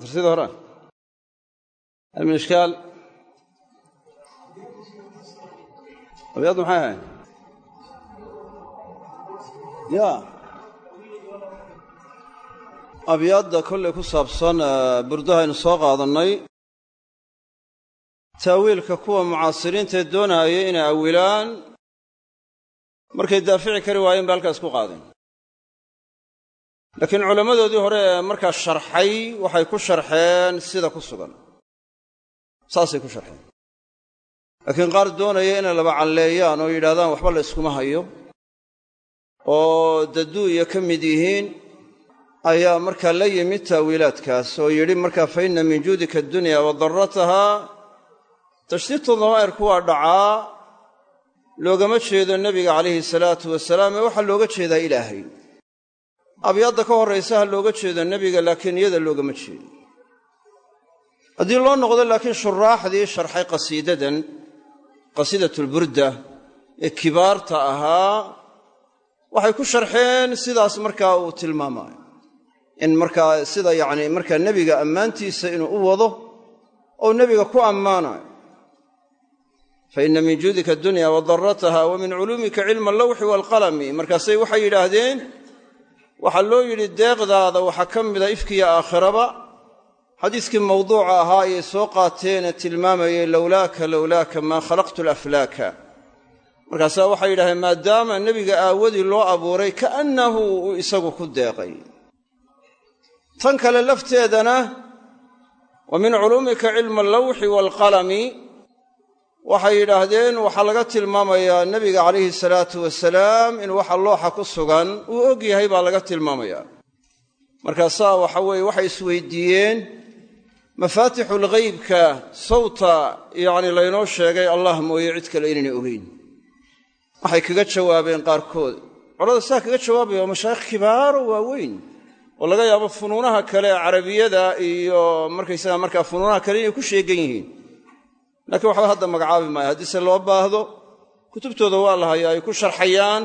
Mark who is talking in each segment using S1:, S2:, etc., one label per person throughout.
S1: darsida hore min ishkaal abyaaddu maxay ahayd ya abyaadda kollay ku saabsan burdahaynu soo qaadannay taawiilka kuwa mucaasiriintae doonaaya inay awilaan markay daafici kari waayeen ba halkaas ku qaadeen laakiin culammadoodii hore ee markaa sharxay waxay ku sharxeen sida ku sugan. Saasay ku sharxeen. Laakiin qaar doonaya inay laba calleeyaan oo yidhahdaan waxba la yskuma hayo oo dadduu iyo ka mid yihiin ayaa markaa la yimid taawiilaadkaas oo yidhi markaa fa inna min juudika addunya wa darratahaa tashdiidtu damaa'irku waa dhacaa loogama jeedo nebiga calayhi salaatu wasalaam ee waxaa looga jeedaa ilaahay abyaadda ka horraysa ha looga jeedo nebiga laakiin iyada loogama jeedo haddii loo noqdo laakiin shuraaxdii sharxay qasiidadan qasiidatulburda ee kibaarta ahaa waxay ku sharxeen sidaas markaa uu tilmaamaayo. In markaa sida yacni markaa nebiga ammaantiisa inuu u wado oo nebiga ku ammaanayo fa inna min juudika addunya wa darrataha wa min culuumika cilma allawxi waalqalami markaasay waxay yidhaahdeen waxaa loo yidhi deeqdaada waxaa ka mida ifkiya aakhiraba. Xadiiskii mawduuca ahaa ayay soo qaateene tilmaamayay lowlaaka lowlaaka maa khalaqtu alaflaaka. Markaasaa waxay yidhahdeen maadaama nebiga aawadii loo abuuray kaannahu uu isagu ku deeqay. Tan kale lafteedana wa min culuumika cilma allawxi waalqalami waxay yidhaahdeen waxaa laga tilmaamayaa nebiga calayhi salaatu wasalaam in waxa looxa ku sugan uu og yahay baa laga tilmaamayaa. Markaasaa waxa weeye waxay isweydiiyeen mafaatixulghaybka sawta yacni laynoo sheegay allah mooye cid kale inaynay ogeyn. Waxay kaga jawaabeen qaarkood. Colada saa kaga jawaabaya waa mashaayikh kibaaro waaweyn oo laga yaabo funuunaha kale carabiyada iyo markaysaga markaa funuunaha kale inay ku sheegan yihiin laakiin waxba hadda magacaabi maayo. Haddiise loo baahdo kutubtooda waa la hayaa ay ku sharxayaan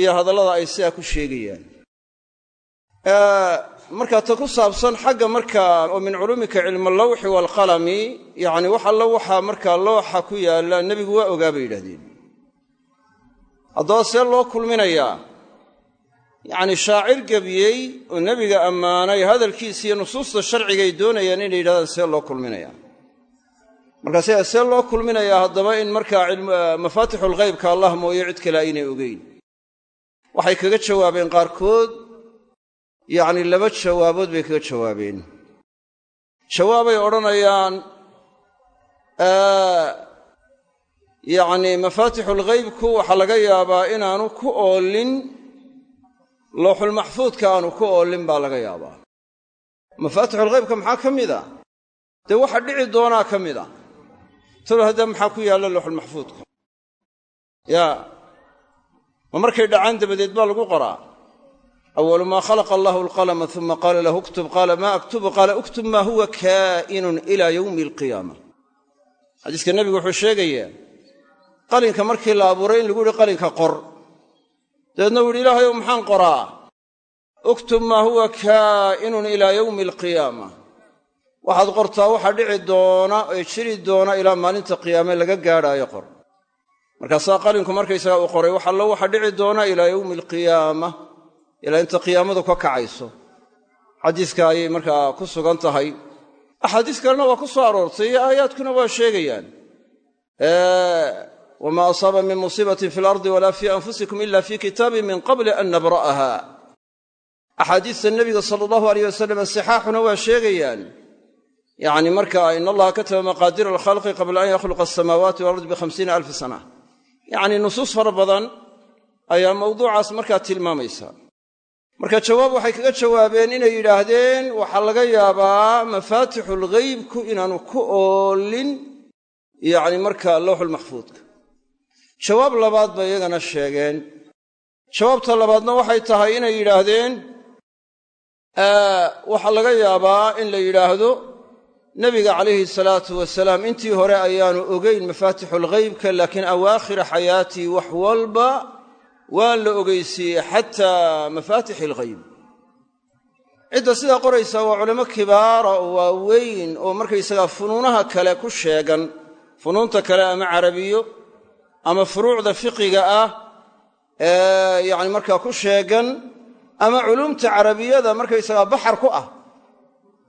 S1: iyo hadallada ay sidaa ku sheegayaan. Markaa ta ku saabsan xagga markaa oo min culuumika cilma allawxi waalqalami yacni wax alla waxaa markaa looxa ku yaalla nebigu waa ogaa bay yidhahdeen haddaba see loo kulminayaa yacni shaacir gebiyey oo nebiga ammaanay hadalkiisa iyo nusuusta sharcigay doonayaan inay yidhahdaan see loo kulminayaa markaase see loo kulminayaa haddaba in markaa mafaatixulghaybka allah mooye cid kale aynay ogeyn. Waxay kaga jawaabeen qaarkood yacni laba jawaabood bay kaga jawaabeen. Jawaabay odhanayaan yacni mafaatixulghaybku waxaa laga yaabaa inaanu ku oolin looxulmaxfuudka aanu ku oolin baa laga yaabaa. Mafaatixulghaybka maxaa ka mid a dee waxa dhici doonaa ka mid a talo haddaa maxaa ku yaalla looxulmaxfuudka yaa ma markay dhacaan dabadeed baa lagu qoraa. Awalu maa khalaqa allahu alqalama uma qaala lahu uktub qaala maa aktubu qaala uktub maa huwa kaa'inun ilaa yowmi alqiyaama. Xadiiska nebigu wuxuu sheegayaa qalinka markii la abuuray in lagu yihi qalinka qor. Dabeedna u yidhi ilaahayow maxaan qoraa? Uktub maa huwa kaa'inun ilaa yowmi alqiyaama waxaad qortaa waxa dhici doona ee jiri doona ilaa maalinta qiyaame laga gaadhaayo qor. Markaasaa qalinku markaysagaa uu qoray wax allo waxa dhici doona ilaa yowmi alqiyaama ilaa inta qiyaamadu ka kacayso. Xadiiska ayay markaa ku sugan tahay. Axaadiis kalena waa ku soo aroortay iyo aayaadkuna waa sheegayaan. Wamaa asaaba min musiibatin fi alardi walaa fii anfusikum ila fii kitaabin min qabli an nabra'aha. Axaadiista nebiga sala allahu aleyh wasalam sixaaxuna waa sheegayaan yacni marka in allaha kataba maqaadira alkhalqi qabla an yakhluqa asamaawaati walard bihamsiina alfi sana. Yacni nusuus fara badan ayaa mawduucaas markaa tilmaamaysa. Marka jawaab waxay kaga jawaabeen inay yidhaahdeen waxaa laga yaabaa mafaatixulghaybku inaanu ku oolin yacni markaa lowxulmaxfuudka jawaab labaad bay iyagana sheegeen. Jawaabta labaadna waxay tahay inay yidhaahdeen waxaa laga yaabaa in la yidhaahdo nebiga calayhi salaatu wasalaam intii hore ayaanu ogeyn mafaatixulghaybka laakiin awaakhira xayaatii wax walba waa la ogeysiiyey xataa mafaatix alghayb cidda sidaa qoraysaa waa culamo kibaara oo waaweyn oo markaysagaa funuunaha kale ku sheegan funuunta kale ama carabiyo ama furuucda fiqiga ah ee yacni markaa ku sheegan ama culumta carabiyada markaysagaa baxar ku ah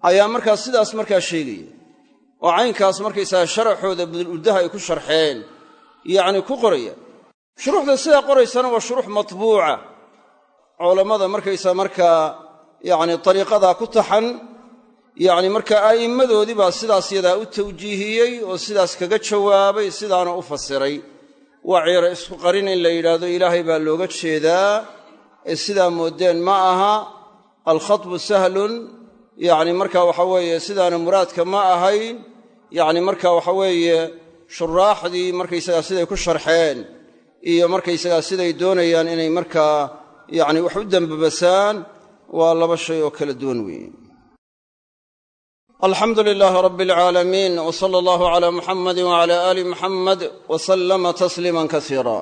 S1: ayaa markaa sidaas markaa sheegaya. Oo caynkaas markaysaga sharaxooda buduluddaha ay ku sharxeen yacni ku qoraya. Shuruuxda sidaa qoraysana waa shuruux matbuuca. Culammada markaysaa markaa yacni dariiqadaa ku taxan yacni markaa a'immadoodii baa sidaas yadaa u tawjiihiyey oo sidaas kaga jawaabay sidaana u fasiray. Waa ciira isku qarin in la yidhaahdo ilaahay baa looga jeedaa ee sidaa moodeen ma aha alkhatbu sahlun yacni marka waxa weeye sidaana muraadka ma ahayn yacni marka waxa weeye shuraaxdii markaysagaa siday ku sharxeen iyo markaysagaa siday doonayaan inay markaa yacni wax u dembabasaan waa laba shay oo kala duwan weeye alxamdu lilaahi rabbi alcaalamiin w sala allahu calaa muxamadi wacala aali muxamed wa sallama tasliiman kasiira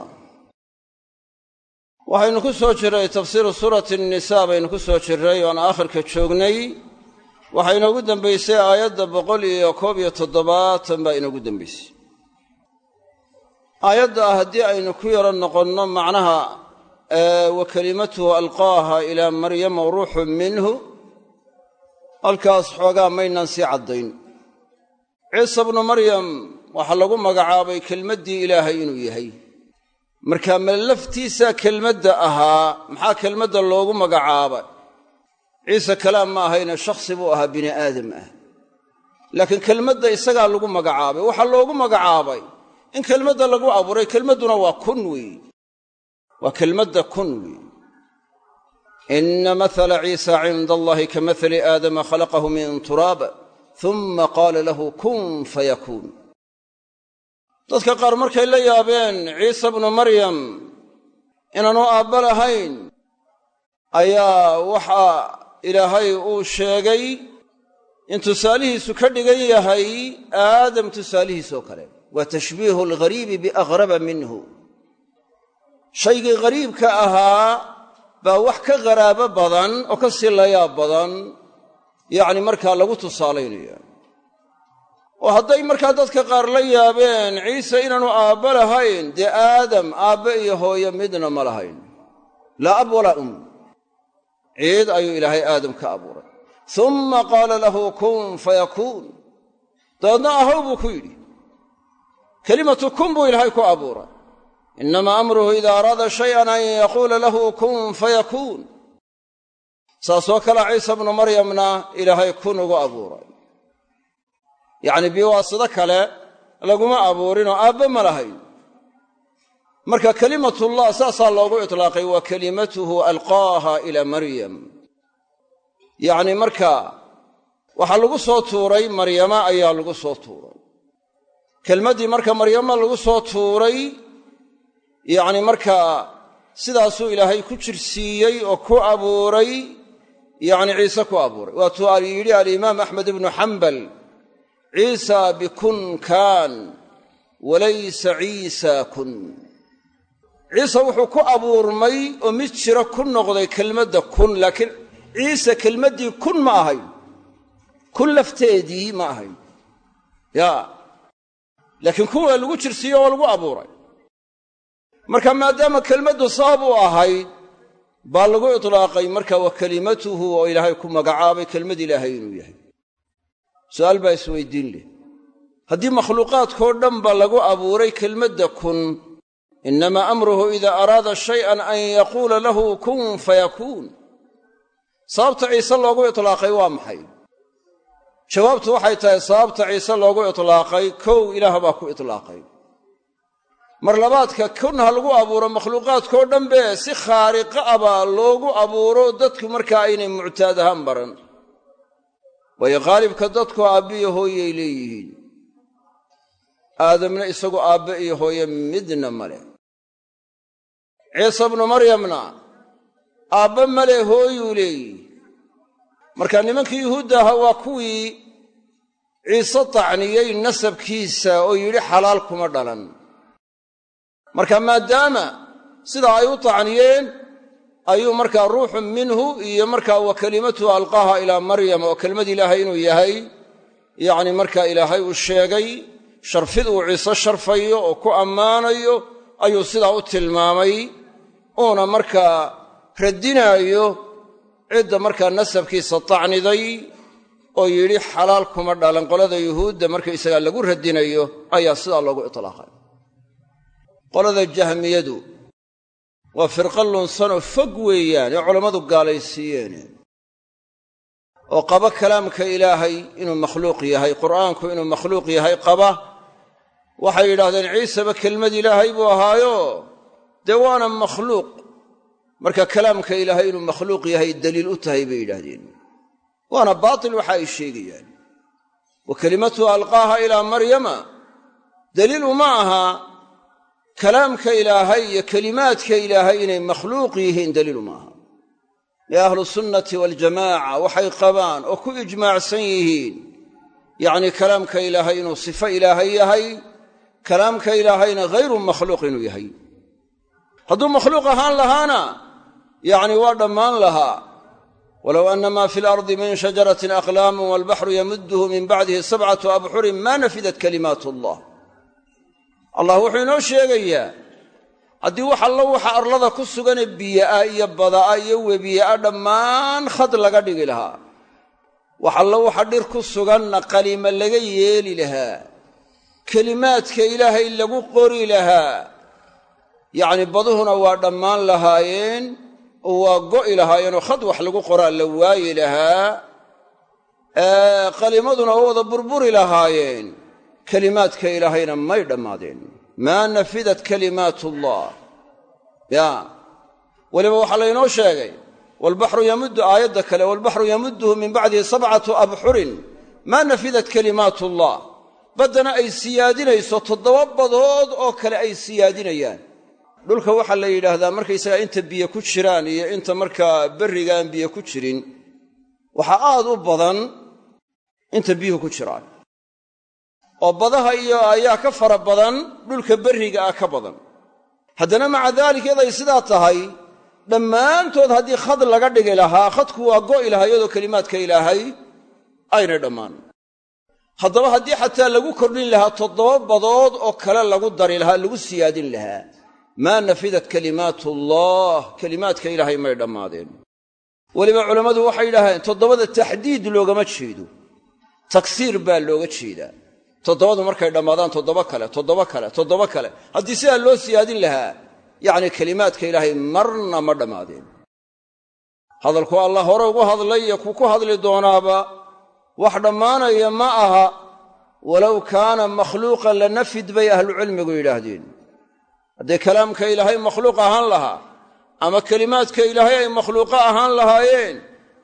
S1: waxaynu ku soo jirray tafsiiru suurati nnisaa baynu ku waxaa inoogu dembaysay aayadda boqol iyo koob iyo toddobaatan baa inoogu dembaysay aayadda ah haddii aynu ku yaro noqonno macnaha wa kelimatuhu alqaaha ilaa maryama ruuxun minhu halkaas xoogaa maynaan sii caddayn. Ciisa bnu maryam waxaa lagu magacaabay kelmaddii ilaahay inuu yahay. Markaa ma laftiisa kelmadda ahaa maxaa kelmadda loogu magacaabay ciise kalaam ma ahayne shakhsi buu ahaa bini aadam ah. Laakiin kelmadda isagaa lagu magacaabay waxaa loogu magacaabay in kelmadda lagu abuuray kelmadduna waa kun weeye waa kelmadda kun weeye ina mathala ciisa cinda allahi ka mathali aadama khalaqahu min turaab uma qaala lahu kun fayakuun dadka qaar markay la yaabeen ciisa bnu maryam inaanu aabba lahayn ayaa waxaa ilaahay uu sheegay in tusaalihiisu ka dhigan yahay aadam tusaalihiisoo kale. Waa tashbiihu alghariibi biaqraba minhu. Shaygii ghariibka ahaa baa wax ka qaraabo badan oo ka sii badan yacni markaa lagu tusaalaynaya oo hadday markaa dadka qaar la yaabeen ciise inaanu aabba lahayn dee aadam aabbe iyo hooyo midna ma lahayn. Laa ab walaa um ciid ayuu ilaahay aadam ka abuuray. Umma qaala lahu kun fayakuun dabeedna ahow buu ku yidhi kelimatu kun buu ilaahay ku abuuray. Innamaa amruhu idaa araada shayan an yaquula lahu kun fayakuun saasoo kale ciisa bnu maryamna ilaahay kun ugu abuuray. Yacni biwaasito kale laguma abuurinoo aabbe ma lahayn marka kelimatullah saasaa loogu itlaaqay waa kelimatuhu alqaaha ilaa maryam. Yacni marka waxaa lagu soo tuuray maryama ayaa lagu soo tuuray. Kelmaddii marka maryama lagu soo tuuray yacni markaa sidaasuu ilaahay ku jirsiiyey oo ku abuuray yacni ciise ku abuuray. Waatuu yidhi alimaam axmed ibnu xambal ciisa bikun kaan walaysa ciisa kun ciise wuxuu ku abuurmay oo mid jiro ku noqday kelmadda kun laakiin ciise kelmaddii kun ma ahayn. Kun lafteedii ma ahayn. Yaa laakiin kun waa lagu jirsiiyo oo lagu abuuray. Marka maadaama kelmaddu sabab u ahayd baa lagu itlaaqay marka wa kelimatuhu oo ilaahay ku magacaabay kelmad ilaahay inuu yahay. Su'aal baa isweydiin leh. Haddii makhluuqaadkoo dhan ba lagu abuuray kelmadda kun innamaa amruhu idaa araada shay'an an yaquula lahu kun fayakuun sababta ciise loogu itlaaqay waa maxay jawaabtu waxay tahay sababta ciise loogu itlaaqay kow ilaah baa ku itlaaqay mar labaadka kun ha lagu abuuro makhluuqaadkoo dhanbe si khaariqa ah baa loogu abuuro dadku markaa aynay muctaad ahaan baran waayo khaalibka dadku aabbe iyo hooyay leeyihiin aadamna isagu aabbe iyo hooye midna ma leh ciise bnu maryamna aabbe male hooyuu leeyihi marka nimankii yuhuudda ahaa waa kuwii ciise tacniyey nasabkiisa oo yidhi xalaal kuma dhalan. Marka maadaama sidaa ay u tacniyeen ayuu markaa ruuxun minhu iyo markaa wa kelimatuhu alqaaha ilaa maryam oo kelmad ilaahay inuu yahay yacni markaa ilaahay uu sheegay sharfid uu ciise sharfayo oo ku ammaanayo ayuu sidaa u tilmaamay uuna markaa radinaayo cidda markaa nasabkiisa tacniday oo yidhi xalaal kuma dhalan qolada yuhuudda markaysagaa lagu radinayo ayaa sidaa loogu itlaaqay. Qolada jahmiyadu waa firqa lunsanoo fog weeyaan ee culammadu gaalaysiiyeen. Oo qaba kalaamka ilaahay inuu makhluuq yahay qur'aanku inuu makhluuq yahay qaba waxay yidhaahdeen ciiseba kelmad ilaahay buu ahaayo dee waana makhluuq. Marka kalaamka ilaahay inuu makhluuq yahay daliil u tahay bay yidhaahdeen. Waana baatil waxa ay sheegayaan. Wa kelimatuhu alqaaha ilaa maryama. Daliil uma aha kalaamka ilaahay iyo kelimaadka ilaahay inay makhluuq yihiin daliil uma aha. Ee ahlu sunnati waljamaaca waxay qabaan oo ku ijmaacsan yihiin. Yacnii kalaamka ilaahay inuu sifo ilaahay yahay kalaamka ilaahayna hayru makhluuq inuu yahay hadduu makhluuq ahaan lahaana yacni waa dhammaan lahaa. Walow anna maa fi lardi min shajaratin aqlaamun walbaxru yamudduhu min bacdihi sabcatu abxurin maa nafidat kalimaat allah allah wuxuu inoo sheegayaa haddii wax allo waxa arlada ku sugane biyo'a iyo bada'a iyo webiya'a dhammaan khad laga dhigi lahaa. Wax allo waxa dhir ku suganna qalima laga yeeli lahaa. Kelimaadka ilaahay lagu qori lahaa yacni baduhuna waa dhammaan lahaayeen oo waa go'i lahaayeenoo khad wax lagu qoraa la waayi lahaa qalimaduna wada burburi lahaayeen. Kelimaadka ilaahayna may dhammaadeen. Maa nafidat kalimaatullah. Ya. Weliba waxaa laynoo sheegay walbaxru yamuddu aayadda kale walbaxru yamudduhu min bacdihi sabcatu abxurin maa nafidat kalimaatullah. Baddana ay siyaadinayso toddoba badood oo kale ay siyaadinayaan dhulka waxaa la yidhaahdaa markaysagaa inta biyo ku jiraan iyo inta markaa berrigaan biyo ku jirin waxaa aad u badan inta biyuhu ku jiraan. Oo badaha iyo ayaa ka fara badan dhulka berriga ah ka badan. Haddana maca daalik yaday sidaa tahay dhammaantood haddii khad laga dhigi lahaa khadku waa go'i lahaa iyadoo kelimaadka ilaahay aynay dhammaan. Haddaba haddii xataa lagu kordhin lahaa toddoba badood oo kale lagu dari lahaa lagu siyaadin lahaa maa nafidat kalimaatullah kelimaadka ilaahay may dhammaadeen. Weliba culammadu waxay yidhaaheen toddobada taxdiid loogama jeedo tagsiir baa looga jeedaa toddobadu markay dhammaadaan toddoba kale toddoba kale toddoba kale. Haddii sidaa loo siyaadin lahaa yacni kelimaadka ilaahay marna ma dhammaadeen. Hadalku allah hore ugu hadlay iyo ku ku hadli doonaaba wax dhammaanaya ma aha walow kaana makhluuqan la nafid bay ahlucilmigu yidhaahdeen haddii kalaamka ilaahay makhluuq ahaan lahaa ama kelimaadka ilaahay ay makhluuqo ahaan lahaayeen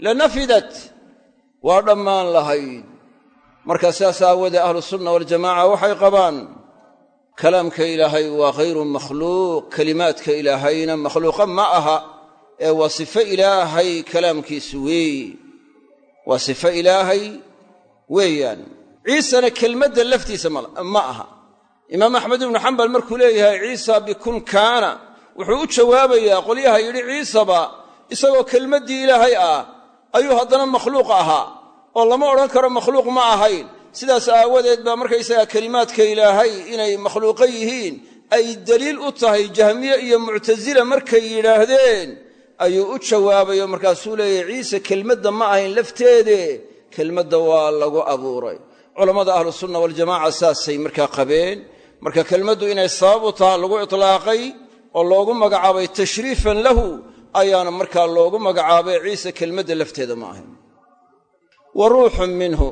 S1: la nafidat waa dhammaan lahayd markaa sidaas aawoodee ahlusunna waljamaaca waxay qabaan kalaamka ilaahay waa hayru makhluuq kelimaadka ilaahayna makhluuqa ma aha ee waa sifo ilaahay kalaamkiisu weeye waa sifo ilaahay weeyaan. Ciisena kelmadda laftiisa ma aha imaam axmed ibnu xambal markuu leeyahay ciisa bikun kaana. Wuxuu u jawaabayaa qolyaha yidhi ciisaba isagoo kelmaddii ilaahay ah ayuu haddana makhluuq ahaa oo lama odhan karo makhluuq ma ahayn. Sidaas aawadeed baa markaysagaa kelimaadka ilaahay inay makhluuqo yihiin ay deliil u tahay jahmiye iyo muctasila markay yidhaahdeen. Ayuu u jawaabayo markaasuu leeyahy ciise kelmadda ma ahayn lafteede kelmadda waa lagu abuuray. Culammada ahlusunna waljamaca saasay markaa qabeen marka kelmaddu inay sabab u taha lagu itlaaqay oo loogu magacaabay tashriifan lahu ayaana markaa loogu magacaabay ciise kelmadda lafteeda ma ahayn wa ruuxun minhu.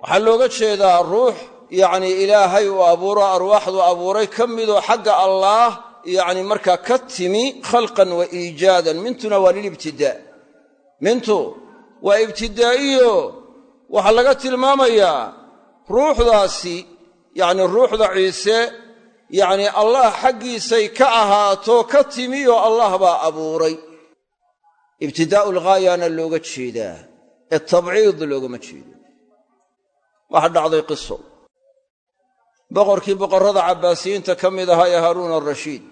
S1: Waxaa looga jeedaa ruux yacnii ilaahay uu abuuro arwaaxdu abuuray ka midoo xagga allaah yacni markaa ka timi khalqan wa iijaadan. Mintuna waa lilibtidaa mintu waa ibtidaa'iyo waxaa laga tilmaamayaa ruuxdaasi yacni ruuxda ciise yacnii allah xaggiisay ka ahaato ka timi oo allah baa abuuray. Ibtidaa'u lghaayana looga jeedaa ee tabciid loogama jeedo. Waxa dhacday qiso. Boqorkii boqorrada cabbaasiyiinta ka mid ahaa ee haaruun alrashiid.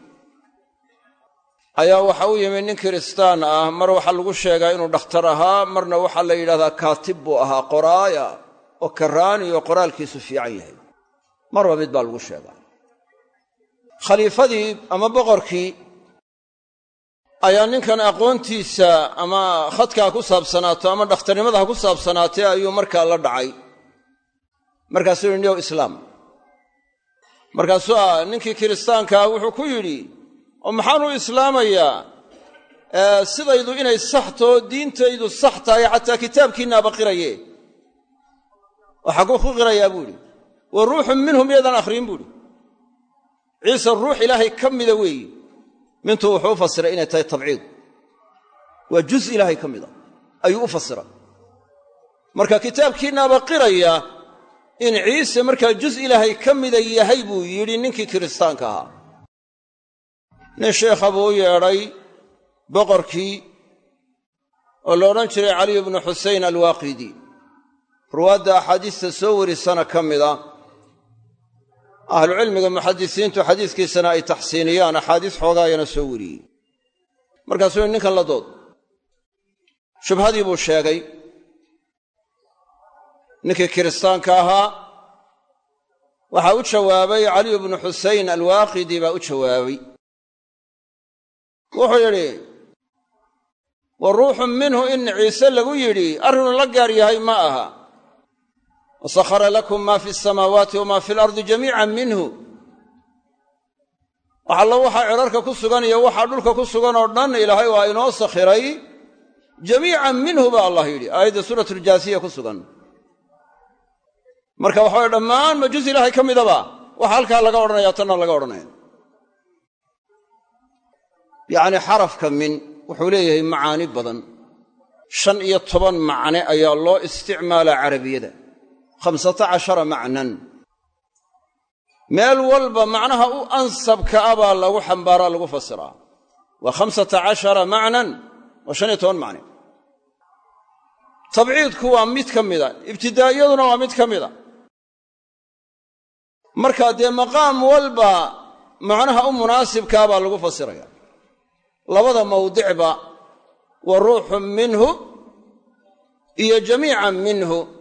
S1: Ayaa waxa u yimi nin kiristaan ah mar waxaa lagu sheegaa inuu dhakhtar ahaa marna waxaa la yidhahdaa kaatib buu ahaa qoraaya oo karaani oo qoraalkiisu fiican yahay marba mid baa lagu sheegaa khaliifadii ama boqorkii ayaa ninkan aqoontiisa ama khadkaa ku saabsanaato ama dhakhtarnimada ha ku saabsanaatee ayuu markaa la dhacay. Markaasuu yidhi niyow islaam. Markaasuu ah ninkii kiristaankaa wuxuu ku yidhi oo maxaan islaamayaa sidaydu inay saxtoo diintaydu sax tahay xataa kitaabkiinnaaba qiraye oo xagguu ku qirayaa buu idhi wa ruuxun minhum yadan akhriin buu idhi. Ciise ruux ilaahay ka mida weeye mintu wuxuu u fasiray inay tahay tabciid. Waa juz ilaahay ka mida. Ayuu u fasiray. Marka kitaabkiinnaaba qiraya in ciise markaa juz ilaahay ka mida yahay buu yidhi ninkii kiristaanka ahaa. Nin sheekha buu u yeedhay boqorkii oo la odhan jiray caliyu bnu xusein alwaaqidi ruwaadda axaadiista soo warisana ka mida ahlucilmiga muxadisiintu xadiiskiisana ay taxsiiniyaan axaadiis xoogaayana soo wariyey. Markaasuu ninkan la dood. Shubhadii buu sheegay ninkii kiristaanka ahaa waxaa u jawaabay caliyu bnu xusein alwaaqidi baa u jawaabay. Wuxuu yidhi wa ruuxun minhu in ciise lagu yidhi arrinuu la gaar yahay ma aha wasakhara lakum maa fi asamaawaati wamaa fi alardi jamiican minhu waxallo waxaa cidharka ku sugan iyo waxaa dhulka ku sugan oo dhan ilaahay waa inoo sakhiray jamiican minhu ba allah yidhi aayadda suuratuljaasiya ku sugan marka waxa waya dhammaan ma juz ilaahay ka midaba waxa halkaa laga odhanaya tanna laga odhanaya yacni xarafka min wuxuu leeyahay macaani badan shan iyo khamsata macnan. Meel walba macnaha u ansabka a baa lagu xambaaraa lagu fasiraa waa khamsata cashara macnan waa shan iyo toban macne tabciidku waa mid ka mida ibtidaa'iyaduna waa mid ka mida. Markaa dee maqaam walba macnaha u munaasibkaa baa lagu fasiraya labada mawdicba wa ruuxun minhu iyo jamiican minhu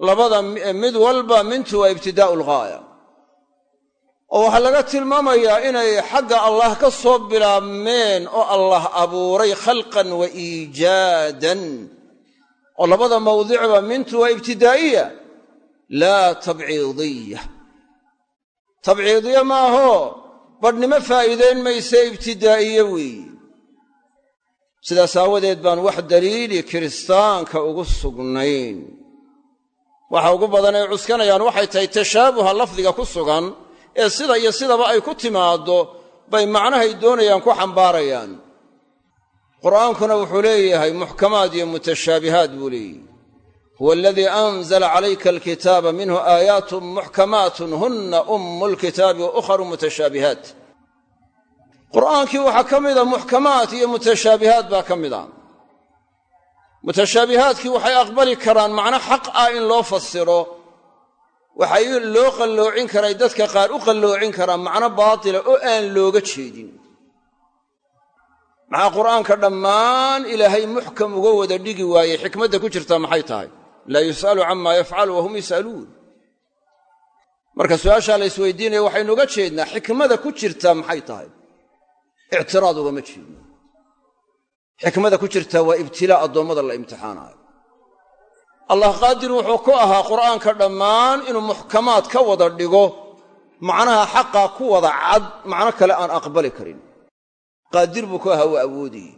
S1: labada mid walba mintu waa ibtidaa'u lghaaya oo waxaa laga tilmaamayaa inay xagga allah ka soo bilaabmeen oo allah abuuray khalqan wa iijaadan. Oo labada mawdicba mintu waa ibtidaa'iya. Laa tabciidiya tabciidiya maahoo badhnimo faa'iidayn mayse ibtidaa'iye weeye sidaas aawadeed baan wax daliili kiristaanka ugu sugnayn waxa ugu badan ay cuskanayaan waxay tahay tashaabuha lafdiga ku sugan ee sida iyo sidaba ay ku timaaddo bay macnahay doonayaan ku xambaarayaan. Qur'aankuna wuxuu leeyahay muxkamaad iyo mutashaabihaad buu leeyahy huwa aladii anzala calayka alkitaaba minhu aayaatun muxkamaatun hunna ummu lkitaabi wa ukharu mutashaabihaat. Qur'aankii waxaa ka mida muxkamaat iyo mutashaabihaad baa ka mid a mutashaabihaadkii waxay aqbali karaan macno xaq ah in loo fasiro waxay loo qalloocin karay dadka qaar u qalloocin karaan macno baatila oo aan looga jeedin. Maxaa qur'aanka dhammaan ilaahay muxkam uga wada dhigi waayey? Xikmadda ku jirtaa maxay tahay? Laa yus'alu camaa yafcalu wahum yas'aluun marka su'aashaa la isweydiinaya waxaynu uga jeednaa xikmada ku jirtaa maxay tahay? Ictiraad ugama jeedno xikmada ku jirtaa waa ibtilaa addoommada la imtixaanaayo allah qaadir wuxuu ku ahaa qur'aanka dhammaan inuu muxkamaad ka wada dhigo macnaha xaqaa ku wada cad macno kale aan aqbali karin. Qaadir buu ku ahaa waa awoodayey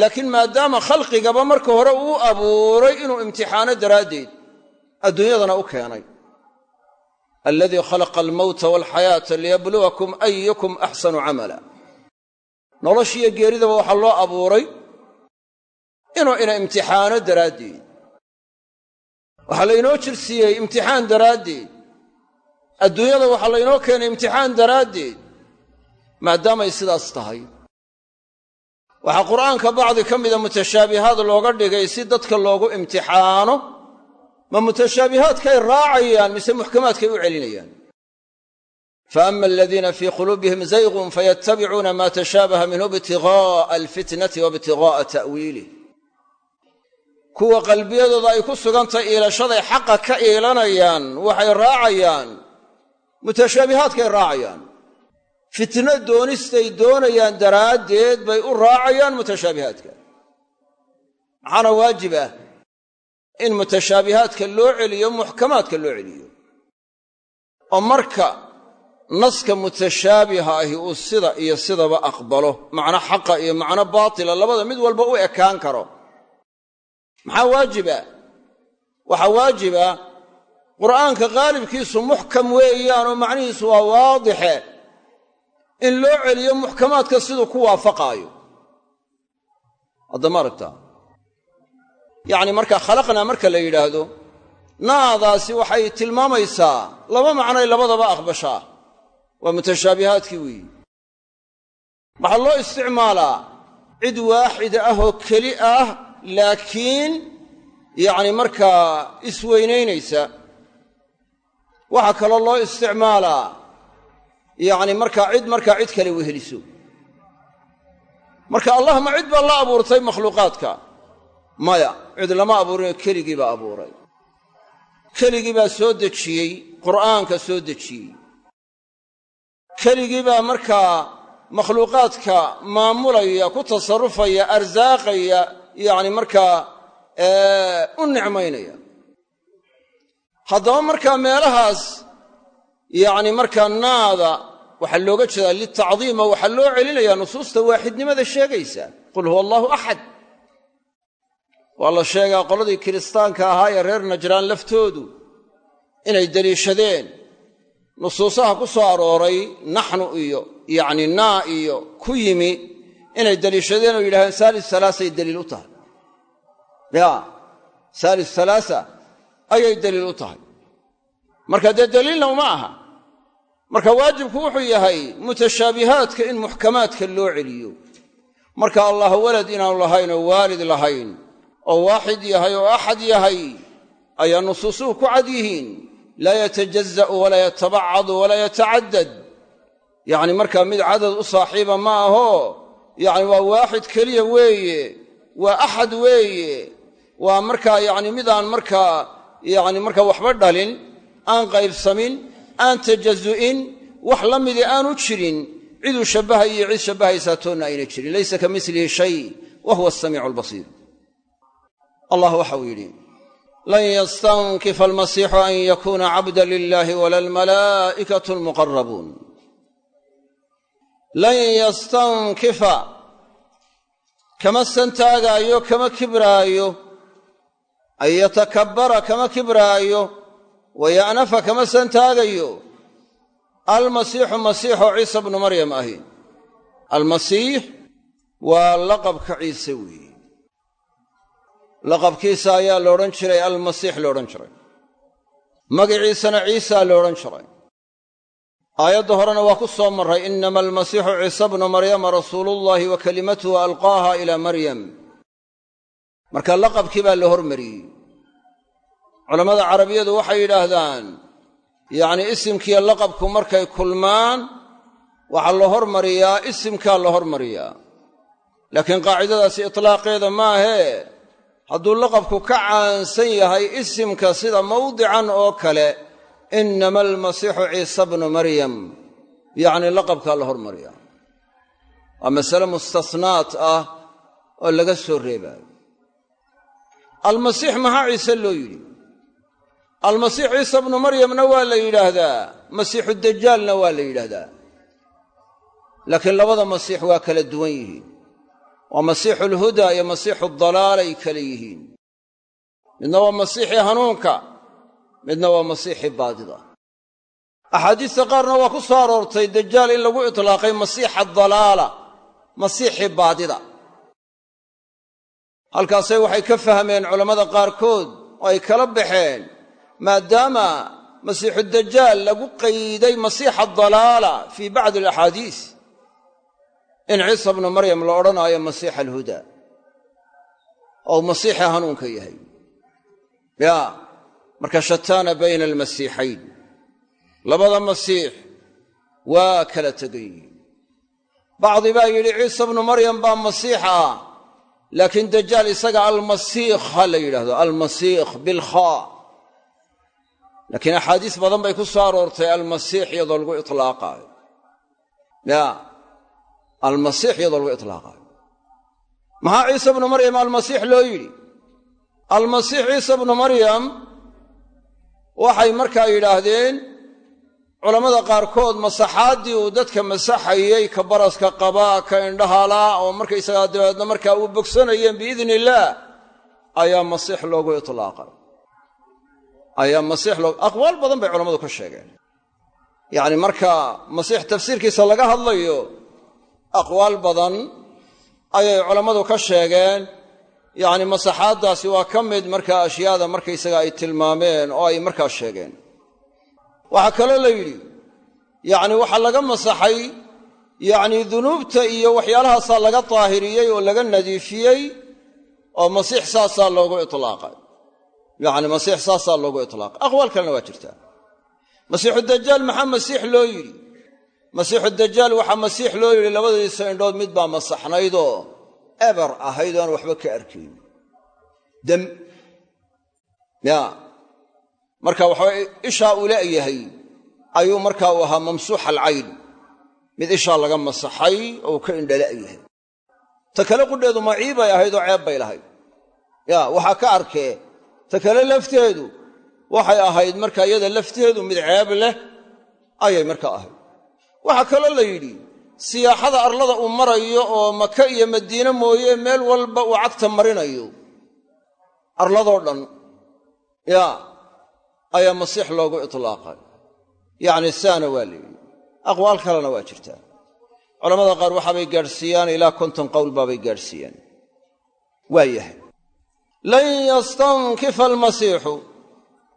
S1: laakiin maadaama khalqigaba marka hore uu abuuray inuu imtixaano daraaddeed adduunyadana u keenay. Aladii khalaqa almowta waalxayaata liyabluwakum ayukum axsanu camala noloshiiyo geeridaba waxaa loo abuuray inuu ina imtixaano daraaddeed. Waxaa laynoo jirsiiyey imtixaan daraaddeed. Adduunyada waxaa laynoo keenay imtixaan daraaddeed maadaamay sidaas tahay. Waxaa qur'aanka bacdi ka mida mutashaabihaad looga dhigay si dadka loogu imtixaano ma mutashaabihaadkay raacayaan mise muxkamaadkay u celinayaan faama aladiina fii quluubihim zaygun fayatabicuuna ma tashaabaha minhu ibtiga'a alfitnati wa ibtiga'a ta'wiilih kuwa qalbiyadooda ay ku sugantahay iilashaday xaqa ka iilanayaan waxay raacayaan mutashaabihaadkay raacayaan fitno doonistay doonayaan daraaddeed bay u raacayaan mutashaabihaadka maxaana waajib ah in mutashaabihaadka loo celiyo muxkamaadka loo celiyo oo naska mutashaabiha ahi uu sida iyo sidaba aqbalo. Macno xaqa iyo macno baatila labada mid walba u ekaan karo. Maxaa waajiba? Waxaa waajiba qur'aanka qaalibkiisu muxkam weeyaan oo macnihiisu waa waadixe. In loo celiyo muxkamaadka siduu ku waafaqaayo. Haddama aragtaa yacni marka khalaqnaa marka la yidhaahdo naadaasi waxay tilmaamaysaa laba macnoy labadaba aqbashaa waa mutashaabihaadkii weeyi. Waxaa loo isticmaalaa cid waaxida ah oo keli ah laakiin yacni markaa isweynaynaysa. Waxaa kaloo loo isticmaalaa yacni markaa cid markaa cid kale weheliso. Marka allah ma cid baa la abuurtay makhluuqaadka? Maya cid lama abuurinoo keligii baa abuuray. Keligii baa soo dejiyey qur'aanka soo dejiyey keligii baa markaa makhluuqaadka maamulaya ku tasarrufaya arsaaqaya yacni markaa u nicmaynaya. Haddaba markaa meelahaas yacni markaa naada waxaa looga jeedaa litacdiima waxaa loo celinayaa nusuusta waaxidnimada sheegaysa. Qul huwa allaahu axad. Waa la sheegaa qoladii kiristaanka ahaa ee reer najraan laftoodu inay deliishadeen nusuusaha ku soo arooray naxnu iyo yacni naa iyo ku yimi inay deliishadeen oo yidhahdeen saalis alaasay deliil u tahay. Ya saalis alaasa ayay deliil u tahay. Marka dee deliilna uma aha. Marka waajibku wuxuu yahay mutashaabihaadka in muxkamaadka loo celiyo. Marka allah walad inaanu lahayn oo waalid lahayn oo waaxid yahay oo axad yahay ayaa nusuusuhu ku cad yihiin laa yatajaza'u walaa yatabacadu walaa yatacaddad yacni markaa mid cadad u saaxiiba ma aho. yacni waa waaxid keliya weeye waa axad weeye. Waa markaa yacni midaan markaa yacni markaa waxba dhalin aan qaybsamin aan tajazu'in wax la midii aanu jirin ciduu shabbahay iyo cid shabbahaysaa toonna ayna jirin. Laysa ka milihi shay wa huwa asamiicu albasiir allah waxau yidhi lan yastankifa almasiixu an yakuuna cabda lilahi wala almalaa'ikatu almuqarabuun lan yastankifa kama santaagaayo kama kibraayo an yatakabbara kama kibraayo wa ya'nafa kama santaagayo almasiixu masiixoo ciisa bnu maryam ahi almasiix waa laqabka ciise weeye laqabkiisa ayaa la odhan jiray almasiix la odhan jiray. Magiciisana ciisaa la odhan jiray. Aayadda horena waa ku soo marray inama almasiixu ciise bnu maryama rasuuluullaahi wa kalimatuhu alqaaha ilaa maryam. Marka laqabkii baa la hormariyey. Culammada carabiyadu waxay yidhaahdaan yacnii isimkiiyo laqabku markay kulmaan waxaa la hormariyaa isimkaa la hormariyaa. Laakiin qaacidadaasi itlaaqeeda maahee hadduu laqabku ka caansan yahay isimka sida mawdican oo kale inama almasiixu ciisa bnu maryam yacni laqabkaa la hormariyaa waa masale mustasnaat ah oo laga soo reebaayo. Almasiix maxaa ciise loo yidhi. Almasiix ciisa bnu maryamna waa la yidhaahdaa. Masiixu dajaalna waa la yidhaahdaa. Laakiin labada masiix waa kala duwan yihiin waa masiixu alhudaa iyo masiixu dalaalay kale yihiin. Midna waa masiixii hanuunka midna waa masiixii baadida. Axaadiista qaarna waa ku soo aroortay dajaal in lagu itlaaqay masiixa dalaala masiixii baadida. Halkaasay waxay ka fahmeen culammada qaarkood oo ay kala baxeen maadaama masiixu dajaal lagu qayday masiixa dalaala fii bacdi alaxaadiis in ciisa bnu maryam la odhanaayo masiixa alhudaa ou masiixii hanuunka yahay. Yaa marka shataana bayna almasiixayn labada masiix waa kala tegay. Bacdi baa yidhi ciisa bnu maryam baa masiix ah laakiin dajaal isaga almasiikh ha la yidhaahdo almasiikh bilkhaa laakiin axaadiis badan bay ku soo aroortay almasiix iyadoo lagu itlaaqaayo. Ya almasiix iyadoo lagu itlaaqaayo. Maxaa ciise bnu maryam almasiix loo yidhi? Almasiix ciise bnu maryam waxay markaa yidhaahdeen culammada qaarkood masaxaaddii uu dadka masaxayey ka baraska qabaa ka indhahalaa oo markaysagaa dabeedna markaa uu bogsanayeen biidni illaah ayaa masiix loogu itlaaqay. Ayaa masiix loo aqwaal badan bay culammadu ka sheegeen. Yacni marka masiix tafsiirkiisa laga hadlayo aqwaal badan ayay culammadu ka sheegeen. Yacni masaxaaddaasi waa ka mid markaa ashyaada markaysaga ay tilmaameen oo ay markaa sheegeen. Waxaa kaloo la yidhi yacni waxaa laga masaxay yacni dunuubta iyo waxyaalahaasaa laga daahiriyey oo laga nadiifiyey oo masiix saasaa loogu itlaaqay. Yacni masiix saasaa loogu itlaaqay. Aqwaal kalena waa jirtaa. Masiixu dajaal maxaa masiix loo yidhi masiixu dajaal waxaa masiix loo yidhi labadiisa indhood mid baa masaxnaydoo eber ahayd oo aan waxba ka arkayn dam ya marka waxaa ishaa uu le'yahay ayuu markaa u ahaa mamsuuxa alcayn mid ishaa laga masaxay oo uu ka indhala'yahay ta kale qudheedu maciibay ahayd oo ceeb bay lahayd. Ya waxaa ka arkee ta kale lafteedu waxay ahayd marka iyada lafteedu mid ceeb leh ayay markaa ahayd waxaa kaloo la yidhi siyaaxada arlada uu marayo oo maka iyo madiine mooye meel walba uu cagta marinayo. Arladoo dhan ya ayaa masiix loogu itlaaqay. Yacni saana waa la yidhi. Aqwaal kalena waa jirtaa culamada qaar waxaabay gaadhsiiyaan ilaa konton qowl baabay gaadhsiiyaan. Waa yahay. Lan yastankifa almasiixu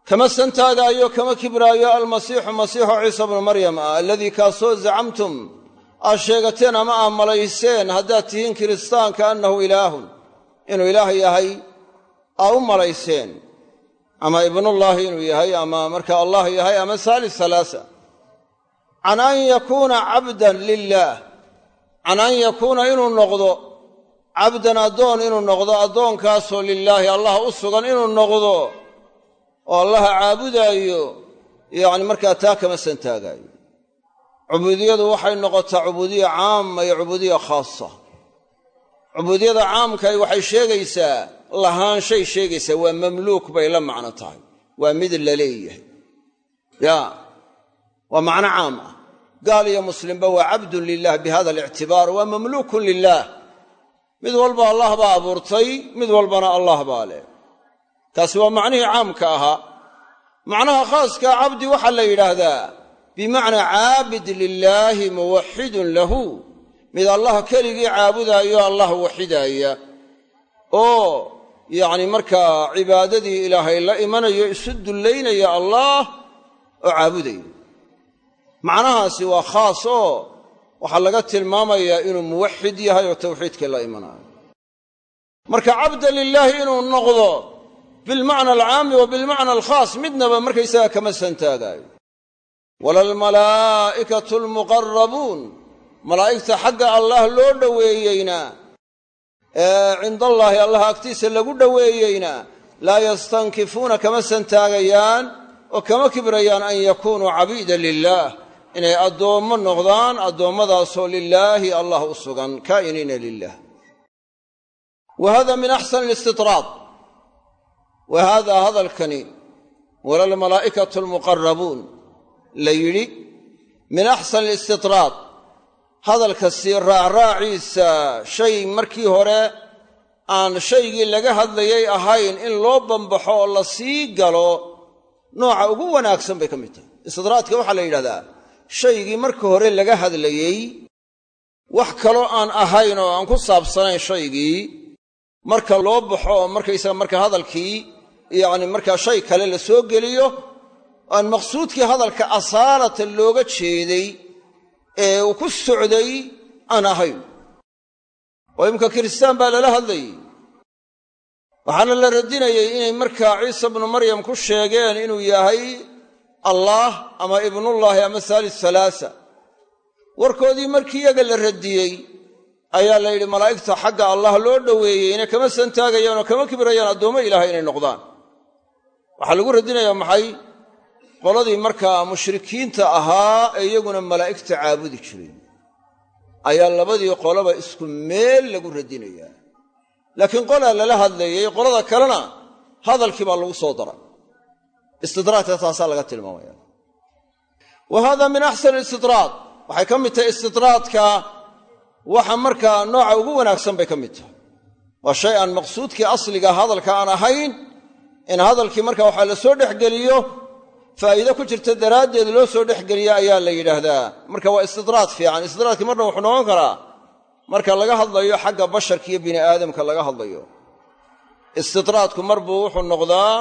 S1: kama santaagaayo kama kibraayo almasiixu masiixu ciisa bnu maryam ah aladii kaasoo zacamtum aad sheegateen ama aad malayseen haddaad tihiin kiristaanka annahu ilaahun inuu ilaah yahay aa u malayseen ama ibnullaahi inuu yahay ama marka allah yahay ama haalis halaasa can an yakuuna cabdan lilaah can an yakuuna inuu noqdo cabdan addoon inuu noqdo addoonkaasoo lilaahi allah u sugan inuu noqdo oo allaha caabudaayo yacni markaa taa kama santaagaayo cubuudiyadu waxay noqotaa cubuudiya caama iyo cubuudiya khaasa. Cubuudiyada caamkahi waxay sheegaysaa lahaanshay sheegaysaa waa mamluuk bay la macno tahay waa mid la leeyahay. Ya waa macno caam ah. Gaal iyo muslimba waa cabdun lilah bi hada alictibaar waa mamluukun lilaah mid walba allah baa abuurtay mid walbana allah baa leh kaasi waa macnihii caamka ahaa. Macnaha khaaskaa cabdi waxaa la yidhaahdaa bimacnaa caabid lilaahi muwaxidun lahu. Mid allah keligii caabudaayo allah waxidaaya. Oo yacni markaa cibaadadii ilaahay la imanayo isu dullaynaya allaah oo caabudaya macnahaasi waa khaas oo waxaa laga tilmaamayaa inuu muwaxid yahay oo tawxiidkii la imanayo marka cabda lilaahi inuu noqdo bilmacna alcaami wa bilmacna alkhaas midnaba markaysaga kama santaagaayo wala almalaa'ikatu almuqarabuun malaa'igta xagga allah loo dhoweeyeyna ee cindallaahi allah agtiisa lagu dhoweeyeyna laa yastankifuuna kama santaagayaan oo kama kibrayaan an yakuunuu cabiidan lilaah inay addoommo noqdaan addoommadaasoo lilaahi allah u sugan kaa'iniina lilah wa hada wa haadaa hadalkani wala almalaa'ikatu almuqarabuun la yidhi min axsani listitraad hadalka sii raacraaciisa shay markii hore aan shaygii laga hadlayay ahayn in loo bambaxo oo la sii galo nooca ugu wanaagsan bay ka mid tahay istidraadka waxaa la yidhahdaa shaygii marka hore laga hadlayey wax kaloo aan ahayn oo aan ku saabsanayn shaygii marka loo baxo oo markaysaga marka hadalkii yacni markaa shay kale la soo geliyo aan maqsuudkii hadalka asaalatan looga jeeday ee uu ku socday aan ahayn. Oo imka kiristaan baa lala hadlayey waxaana la radinayey inay markaa ciisa bnu maryam ku sheegeen inuu yahay allaah ama ibnullaahi ama haalis halaasa warkoodii markii iyaga la radiyey ayaa la yidhi malaa'igta xagga allah loo dhoweeyey inay kama santaagayaan oo kama kibrayaan addoommo ilaahay inay noqdaan waxaa lagu radinayaa maxay? Qoladii markaa mushrikiinta ahaa ee iyaguna malaa'igta caabudi jiray. Ayaa labadii qoloba isku meel lagu radinayaa. Laakiin qolaa lala hadlayey qolada kalena hadalkii baa lagu soo daray. Istidraadka taasaa laga tilmaamaya wa min axsan istidraad. Waxay ka mid tahay istidraadka waxa markaa nooca ugu wanaagsan bay ka mid tahay. Waa shay aan maqsuudkii asliga hadalka aan ahayn in hadalkii marka waxaa la soo dhexgeliyo faa'iide ku jirta daraaddeed loo soo dhexgeliya ayaa la yidhaahdaa. Marka waa istidraad fiican. Istidraadkii marna wuxuu noqon karaa marka laga hadlayo xagga basharka iyo bini aadamka laga hadlayo. Istidraadku mar buu wuxuu noqdaa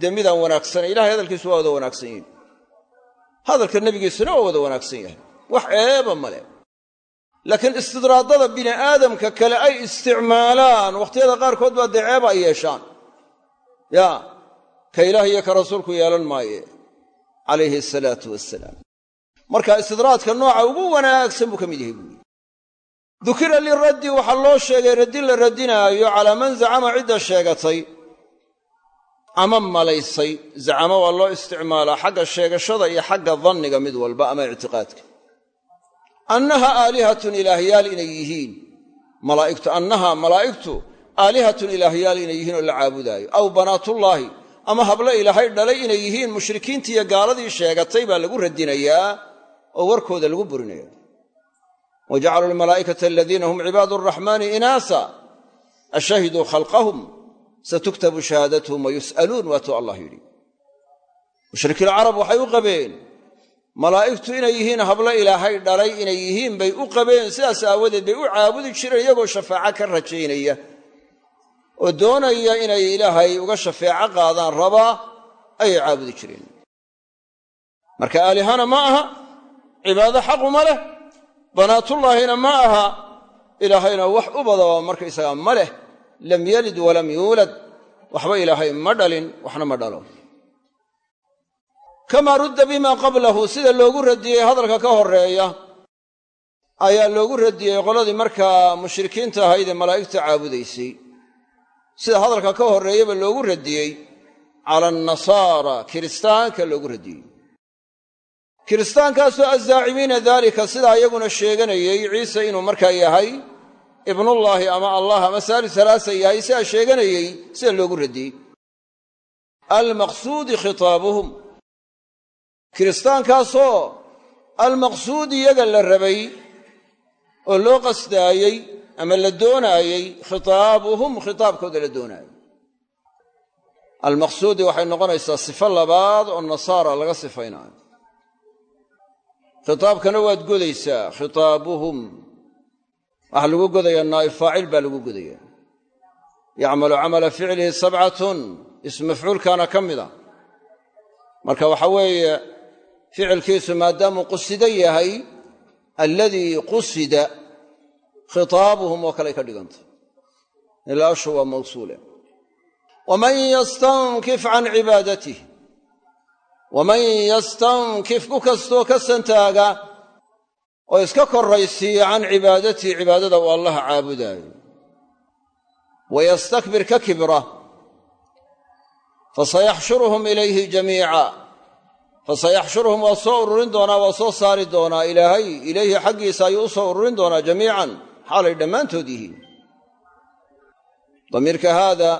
S1: dee midaan wanaagsanayn. Ilahay hadalkiisu waa wada wanaagsan yihiin hadalka nebigiisuna waa wada wanaagsan yahay. Wax eeba male laakiin istidraadada bini aadamka kale ay isticmaalaan wakhtiyada qaarkood baa dee ceeba ay yeeshaan ya ka ilaah iyo ka rasuulku yeelan maaye calayhi asalaatu wassalaam. Marka istidraadka nooca ugu wanaagsan buu ka mid yahay buuyi dukira liraddi waxaa loo sheegay raddi la radinaayo calaa man zacama cidda sheegatay ama malaysay. Zacamo waa loo isticmaalaa xagga sheegashada iyo xagga danniga mid walba ama ictiqaadka. Annaha aalihatun ilaahyaal inay yihiin. Malaa'igtu annaha malaa'igtu aalihatun ilaahyaal inay yihiin oo la caabudaayo. Aw banaatullaahi ama hablo ilaahay dhalay inay yihiin mushrikiintii iyo gaaladii sheegatay baa lagu radinayaa oo warkooda lagu burinaya wa jacaluu almalaa'ikata aladiina hum cibaadu araxmaani inaasa ashahiduu khalqahum satuktabu shahaadatuhum wa yus'aluun waatuu allah yidhi. Mushrikiilcarab waxay u qabeen malaa'igtu inay yihiin hablo ilaahay dhalay inay yihiin bay u qabeen sidaas aawadeed bay u caabudi jireen iyagoo shafaaco ka rajaynaya oo doonaya inay ilaahay uga shafeeco qaadaan rabaa ayay caabudi jireen. Marka aalihana ma aha cibaado xaquma leh banaatullaahina ma aha ilaahayna wax u badaba markaysagaa ma leh lam yalid walam yuulad waxba ilaahay ma dhalin waxna ma dhalo. Kamaa rudda bimaa qablahu sida loogu radiyey hadalka ka horreeya ayaa loogu radiyey qoladii markaa mushrikiinta ahayd ee malaa'igta caabudaysay sida hadalka ka horreeyaba loogu radiyey cala annasaara kiristaanka loogu radiyey. Kiristaankaasoo azzaacimiina daalika sidaa iyaguna sheeganayey ciise inuu markaa yahay ibnullaahi ama allah ama saali salaasa yahay sidaa sheeganayey sida loogu radiyey. Almaqsuudi khitaabuhum. Kiristaankaasoo almaqsuud iyaga la rabay oo loo qasdaayey ama la doonaayey khitaabuhum khitaabkooda la doonaayey almaqsuudi waxay noqonaysaa sifo labaad oo nasaara laga sifaynaayo. Khitaabkana waad godaysaa khitaabuhum. Waxaa lagu godayaa naa'ib faacil baa lagu godayaa. Yacmalu camala ficlihi sabcatun ism mafcuulkaana ka mida. Marka waxa weeye ficilkiisu maadaamuu qusida yahay alladii qusida khitaabuhum oo kaley ka dhigantay. Ilaashu waa mawsuule. Waman yastankif can cibaadatih waman yastankif ku kastoo ka santaaga oo iska korraysiiya can cibaadatihi cibaadada uu allaha caabudaayo. Wayastakbir ka kibra fasayaxshuruhum ilayhi jamiica. Fasayaxshuruhum waa soo ururin doonaa waa soo saari doonaa. Ilaahay ilayhi xaggiisa ayuu u soo ururin doonaa jamiican xaalay dhammaantood yihiin. Damiirka haada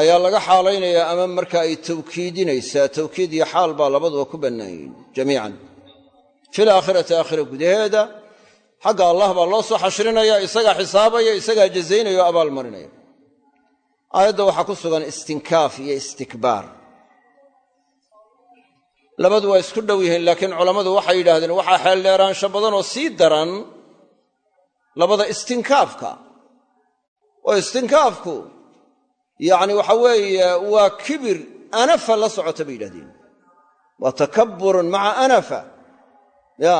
S1: ayaa laga xaalaynayaa ama marka ay tawkiidinaysaa tawkiid iyo xaal baa labaduba ku bannaan yihiin jamiican. Fil aakhira gudaheeda xagga allah baa loo soo xashrinaya isagaa xisaabaya isagaa jazaynaya oo abaalmarinaya aayadda waxaa ku sugan istinkaaf iyo istikbaar. Labadu waa isku dhow yihiin laakiin culammadu waxay yidhaahdeen waxaa xeeldheeraansho badan oo sii daran labada istinkaafka. Oo istinkaafku yacni waxa weeye waa kibir anafa la socota bay yidhahdeen. Waa takabburun maca anafa. Ya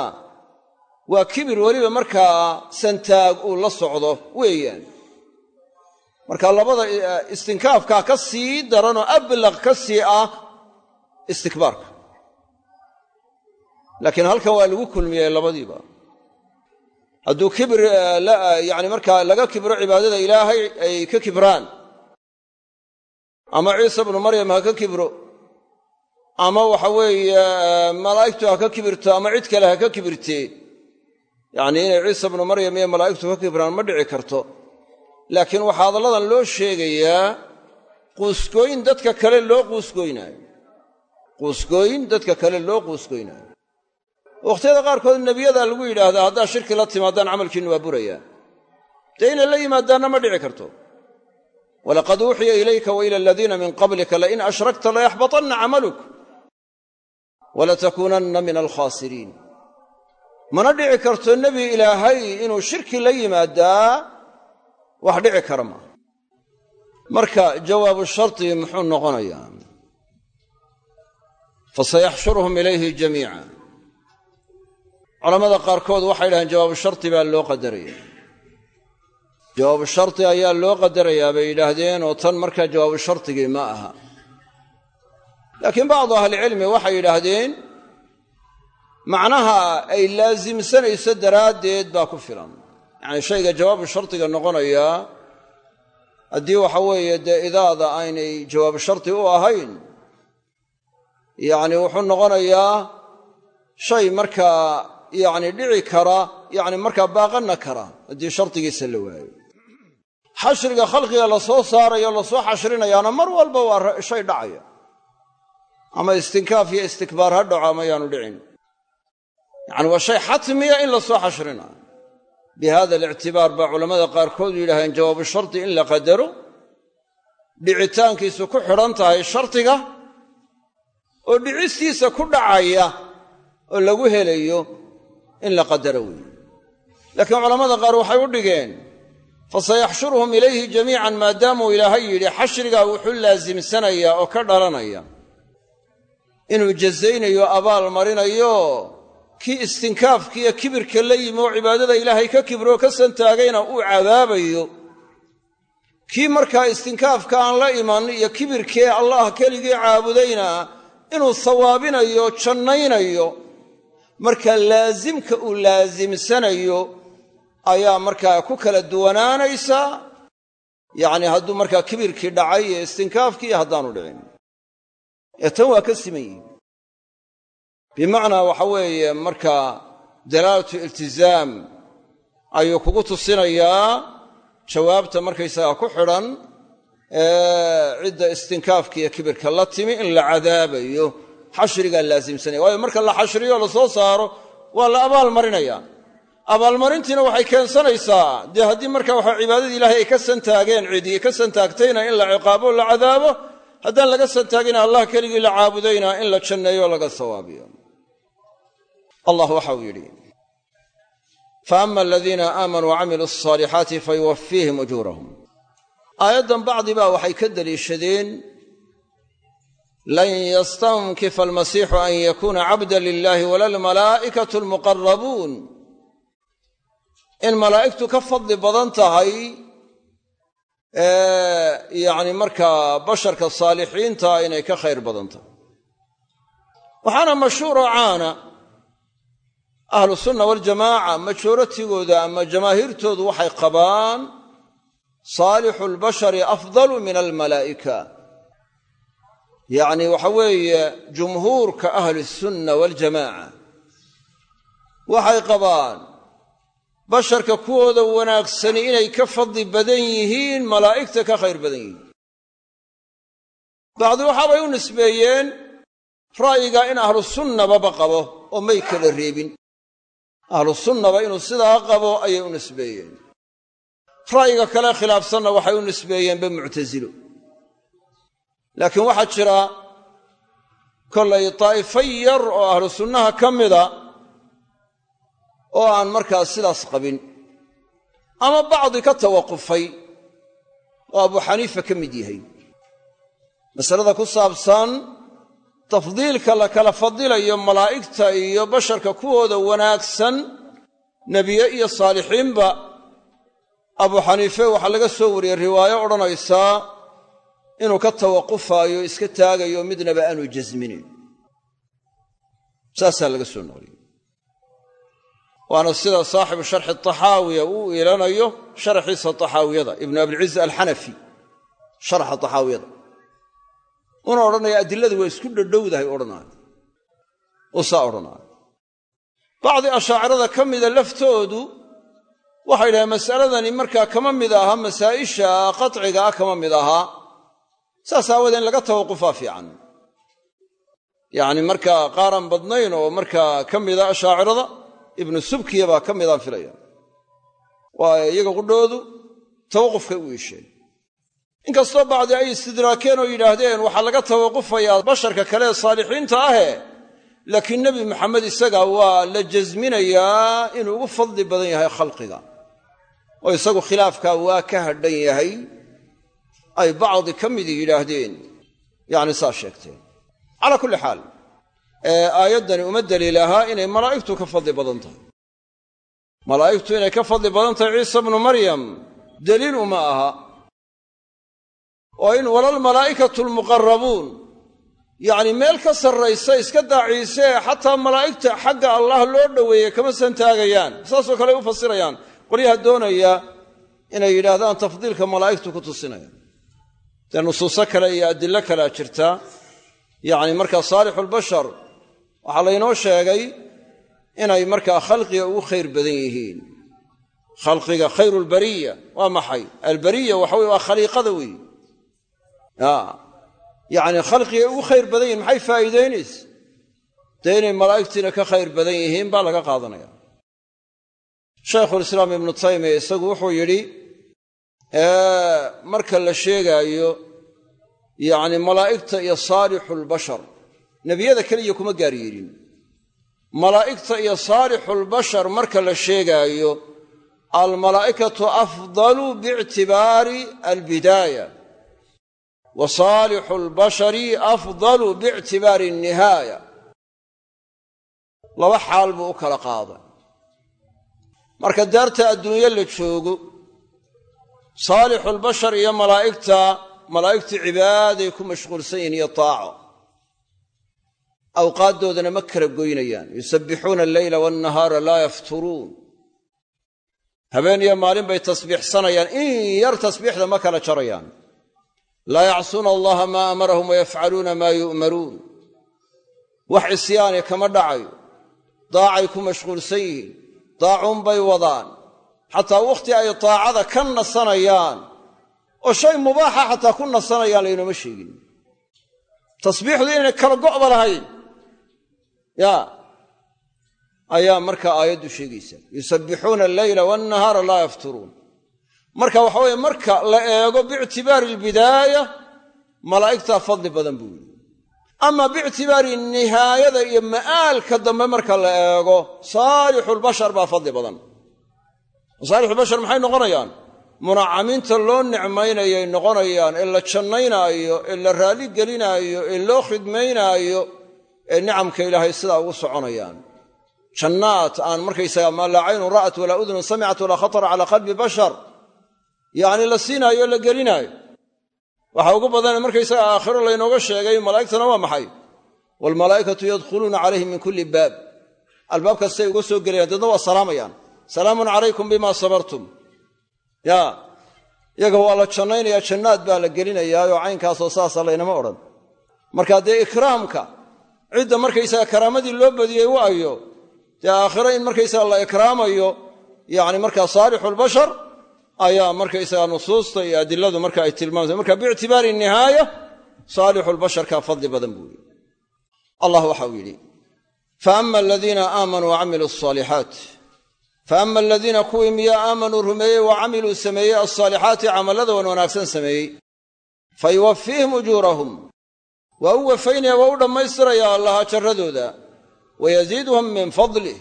S1: waa kibir weliba markaa santaag uu la socdo weeyaan. Marka labada istinkaafkaa ka sii daranoo ablaq ka sii ah istikbaarka. Laakiin halkan waa lagu kulmiyey labadiiba hadduu kibir yani markaa laga kibro cibaadada ilaahay ay ka kibraan ama ciisa bnu maryam ha ka kibro ama waxa weeye malaa'igtu ha ka kibirto ama cid kale ha ka kibirtee yacnii inay ciisa bnu maryam iyo malaa'igtu ka kibraan ma dhici karto. Laakiin waxaa hadalladan loo sheegayaa quusgooyin dadka kale loo quusgooynaayo. Quusgooyin dadka kale loo quusgooynaayo wakhtiyada qaarkood nebiyadaa lagu yidhaahdaa haddaad shirki la timaadaan camalkiinnu waa burayaa dee inay la yimaadaanna ma dhici karto. Walaqad uuxiya ilayka wa ila aladiina min qablika lain ashrakta layaxbatanna camaluk walatakuunanna min alkhaasiriin mana dhici karto nebi ilaahay inuu shirki la yimaadaa wax dhici kara maaha marka jawaabu shardi muxuu noqonayaa. Fasayaxshuruhum ilayhi jamiica culammada qaarkood waxay dhahaan jawaabu shardi baa loo qadaraya jawaabu shardi ayaa loo qadarayaa bay yidhaahdeen oo tan markaa jawaabu shardigii ma aha. Laakiin bacdu ahlicilmi waxay yidhaahdeen macnaha ay laasimsanayso daraaddeed baa ku filan. Yacnii shayga jawaabu shardiga noqonayaa haddii waxa weeye dee idaada aynay jawaabu shardi u ahayn yacni wuxuu noqonayaa shay markaa yacni dhici kara yacni markaa baaqanna kara haddii shardigiisa la waayo. Xashriga khalqiga la soo saarayo la soo xashrinayaana mar walba waa shay dhacaya. Ama istinkaaf iyo istikbaar ha dhaco amayaanu dhicin. Yacni waa shay xatmiya in la soo xashrinayo bi hada alictibaar baa culammada qaarkood yidhaaheen jawaabu shardi in la qadaro dhicitaankiisu ku xidhan tahay shardiga oo dhicistiisa ku dhacaya oo lagu helayo in la qadaro weeye. Laakiin culammada qaar waxay u dhigeen fasayaxshuruhum ilayhi jamiican maadaamuu ilaahay yidhi xashrigaa wuxuu laasimsanayaa oo ka dhalanaya. Inuu jazaynayo abaal marinayo kii istinkaafkiiyo kibirka la yimi oo cibaadada ilaahay ka kibroo ka santaagayna uu cadaabayo. Kii markaa istinkaafka aan la iman iyo kibirkee allah keligii caabudayna inuu sawaabinayo jannaynayo marka laasimka uu laasimsanayo ayaa markaa ku kala duwanaanaysa yacni hadduu markaa kibirkii dhacay iyo istinkaafkii iyo haddaanu dhicin. Ee tan waa ka siman yihiin bimacnaa waxa weeye markaa dalaalatu iltizaam ayuu kugu tusinayaa jawaabta markaysagaa ku xidhan cidda istinkaafka iyo kibirka la timi in la cadaabayo xashrigaa laasimsanaya waayo marka la xashriyo la soo saaro waa la abaalmarinaya. Abaalmarintiina waxay keensanaysaa. Dee haddii marka waxa cibaadadii ilaahay ay ka santaageen cidi ka santaagtayna in la ciqaabo la cadaabo haddaan laga santaagina allah keligii la caabudayna in la janneeyo laga sawaabiyo. Allah waxa uu yidhi faama aladiina aamanuu wacamiluu alصaalixaati fayuwafiihim ujuurahum aayaddan bacdi baa waxay ka deliishadeen lan yastankifa almasiixu an yakuuna cabda lilahi wala almalaa'ikatu almuqarabuun in malaa'igtu ka fadli badan tahay yacni markaa basharka saalixiinta inay ka khayr badan tahay waxaana mashhuuro caana ahlu sunna waljamaaca majooratigooda ama jamaahiirtoodu waxay qabaan saalixu lbashari afdalu min almalaa'ika yacni waxa weeye jumhuurka ahli sunna waljamaaca waxay qabaan basharka kuwooda wanaagsani inay ka fadli badan yihiin malaa'igta ka khayr badan yihiin. Bacdi waxaabay u nisbeeyeen ra'yiga in ahlu sunnababa qabo oo may kala reebin. Ahlu sunnaba inuu sidaa qabo ayay u nisbeeyeen. Ra'yiga kale khilaafsanna waxay u nisbeeyeenba muctasilo laakiin waxaa jira kollay daa'ifo yar oo ahlu sunnaha ka mida oo aan markaas sidaas qabin. Ama bacdi ka tawaqufay oo abu xaniifa ka mid yahay. Masalada ku saabsan tafdiilka la kala fadilayo malaa'igta iyo basharka kuwooda wanaagsan nebiye iyo saalixiinba abu xaniife waxaa laga soo wariyey riwaayo odhanaysaa inuu ka tawaqufaayo iska taagayo midnaba aanu jasminin. Saasaa laga soo noqliyey waana sida saaxibu sharxi taxaawiya uu iilanayo sharaxiisa taxaawiyada ibnu abilciz alxanafi sharxa taxaawiyada. Una odhanaya adiladu waa isku dhadhowdahay odhanaayo uu saa odhanaayo bacdi ashaacirada ka mida laftoodu waxay yidhahdeen mas'aladani markaa kama mid aha masaa'isha qatciga ah kama mid ahaa saas aawadee in laga tawaqufaa fiican. Yacni markaa qaaran badnayn oo markaa ka mida ashaacirada ibnu subkiya baa ka midaan filaya waayo iyaga qudhoodu tawaqufkay u iisheen. Inkastoo bacdi ay istidraakeen oo yidhaahdeen waxaa laga tawaqufayaa basharka kale ee saalixiinta ahe laakiin nebi maxamed isaga waa la jasminayaa inuu ugu fadli badan yahay khalqiga. Oo isagu khilaafkaa waa ka hadhan yahay ay bacdi ka midii yidhaahdeen. Yacni saa sheegteen. Calaa kulli xaal aayaddani uma daliil ahaa inay malaa'igtu ka fadli badan tahay. Malaa'igtu inay ka fadli badan tahay ciisa bnu maryam daliil uma aha. Oo in walalmalaa'ikatu almuqarabuun yacni meel ka sarraysa iska daaciisee xataa malaa'igta xagga allah loo dhoweeyey kama santaagayaan saasoo kale u fasirayaan qolyaha doonaya inay yidhaahdaan tafdiilka malaa'igtu ku tusinaya dee nusuuso kale iyo adilo kalea jirta. Yacni markaa saalixulbashar waxaa laynoo sheegay inay markaa khalqiga ugu khayr badan yihiin. Khalqiga khayru lbariya waa maxay? Albariya waxa weye waa khaliiqada weeye. Yacni khalqigay ugu khayr badan yihiin maxay faa'iidaynaysa dee inay malaa'igtiina ka khayr badan yihiin baa laga qaadanaya. Shaykhulislaam ibnu taymiya isagu wuxuu yidhi marka la sheegaayo yacni malaa'igta iyo saalixulbashar nebiyada keliya kuma gaar yeelin malaa'igta iyo saalixulbashar marka la sheegaayo almalaa'ikatu afdalu biictibaari albidaaya wa saalixu lbashari afdalu biictibaari annihaaya. Laba xaal buu u kala qaaday. Marka daarta adduunye la joogo saalixulbashar iyo malaa'igta malaa'igtu cibaaday ku mashquulsan yihiin iyo taaco. Awqaaddoodana ma kala goynayaan. Yusabbixuuna alleyla waannahaara laa yafturuun. Habeen iyo maalin bay tasbiixsanayaan. In yar tasbiixda ma kala jarayaan. Laa yacsuuna allaha maa amarahum wayafcaluuna maa yu'maruun. Wax cisyaani kama dhacayo. Daacay ku mashquulsan yihiin. Daacuunbay wadaan xataa wakhti ay daacada ka nasanayaan oo shay mubaaxa xataa ku nasanayaan laynooma sheegin. Tasbiixdu inay kala go'ba lahayn yaa ayaa markaa aayaddu sheegaysaa. Yusabbixuuna alleyla waannahaara laa yafturuun. Marka waxa weeye marka la eego biictibaari albidaaya malaa'igtaa fadli badan buu yidhi. Ama biictibaari nihaayada iyo ma'aalka dambe marka la eego saalixulbashar baa fadli badan saalixulbashar maxay noqonayaan? Munacamiinta loo nicmaynayay noqonayaan ee la jannaynaayo ee la raalli gelinaayo ee loo khidmaynaayo ee nicamka ilaahay sidaa ugu soconayaan. Jannaat aan markaysaga maa laa caynun ra'at walaa udunun samicat walaa khatara calaa qalbi bashar. Yacni la siinaayo la gelinaayo. Waxa ugu badan markaysaga aakhiro laynooga sheegay malaa'igtana waa maxay? Waalmalaa'ikatu yadkhuluuna calayhim min kulli baab. Albaab kastay uga soo gelayaan deedna waa salaamayaan salaamun calaykum bima sabartum. Yaa iyaga waa la jannaynayaa jannaad baa la gelinayaayoo caynkaasoo saasa laynama odhan. Marka dee ikraamka cidda markaysaga karaamadii loo badiyey waayo dee aakhiro in markaysaga la ikraamayo yacni markaa saalixulbashar ayaa markaysaga nusuusta iyo adiladu marka ay tilmaamaysa marka biictibaari nihaaya saalixulbasharkaa fadli badan buu yidhi. Allah waxa uu yidhi faama aladiina aamanuu wacamiluu asaalixaat faama aladiina kuwii miyaa aamanuu rumeeyey wa camiluu sameeyey alsaalixaati camallada wan wanaagsan sameeyey fa yuwafiihim ujuurahum waa u wafaynaya waa u dhammaystirayaa allaha jarradooda wa yasiiduhum min fadlih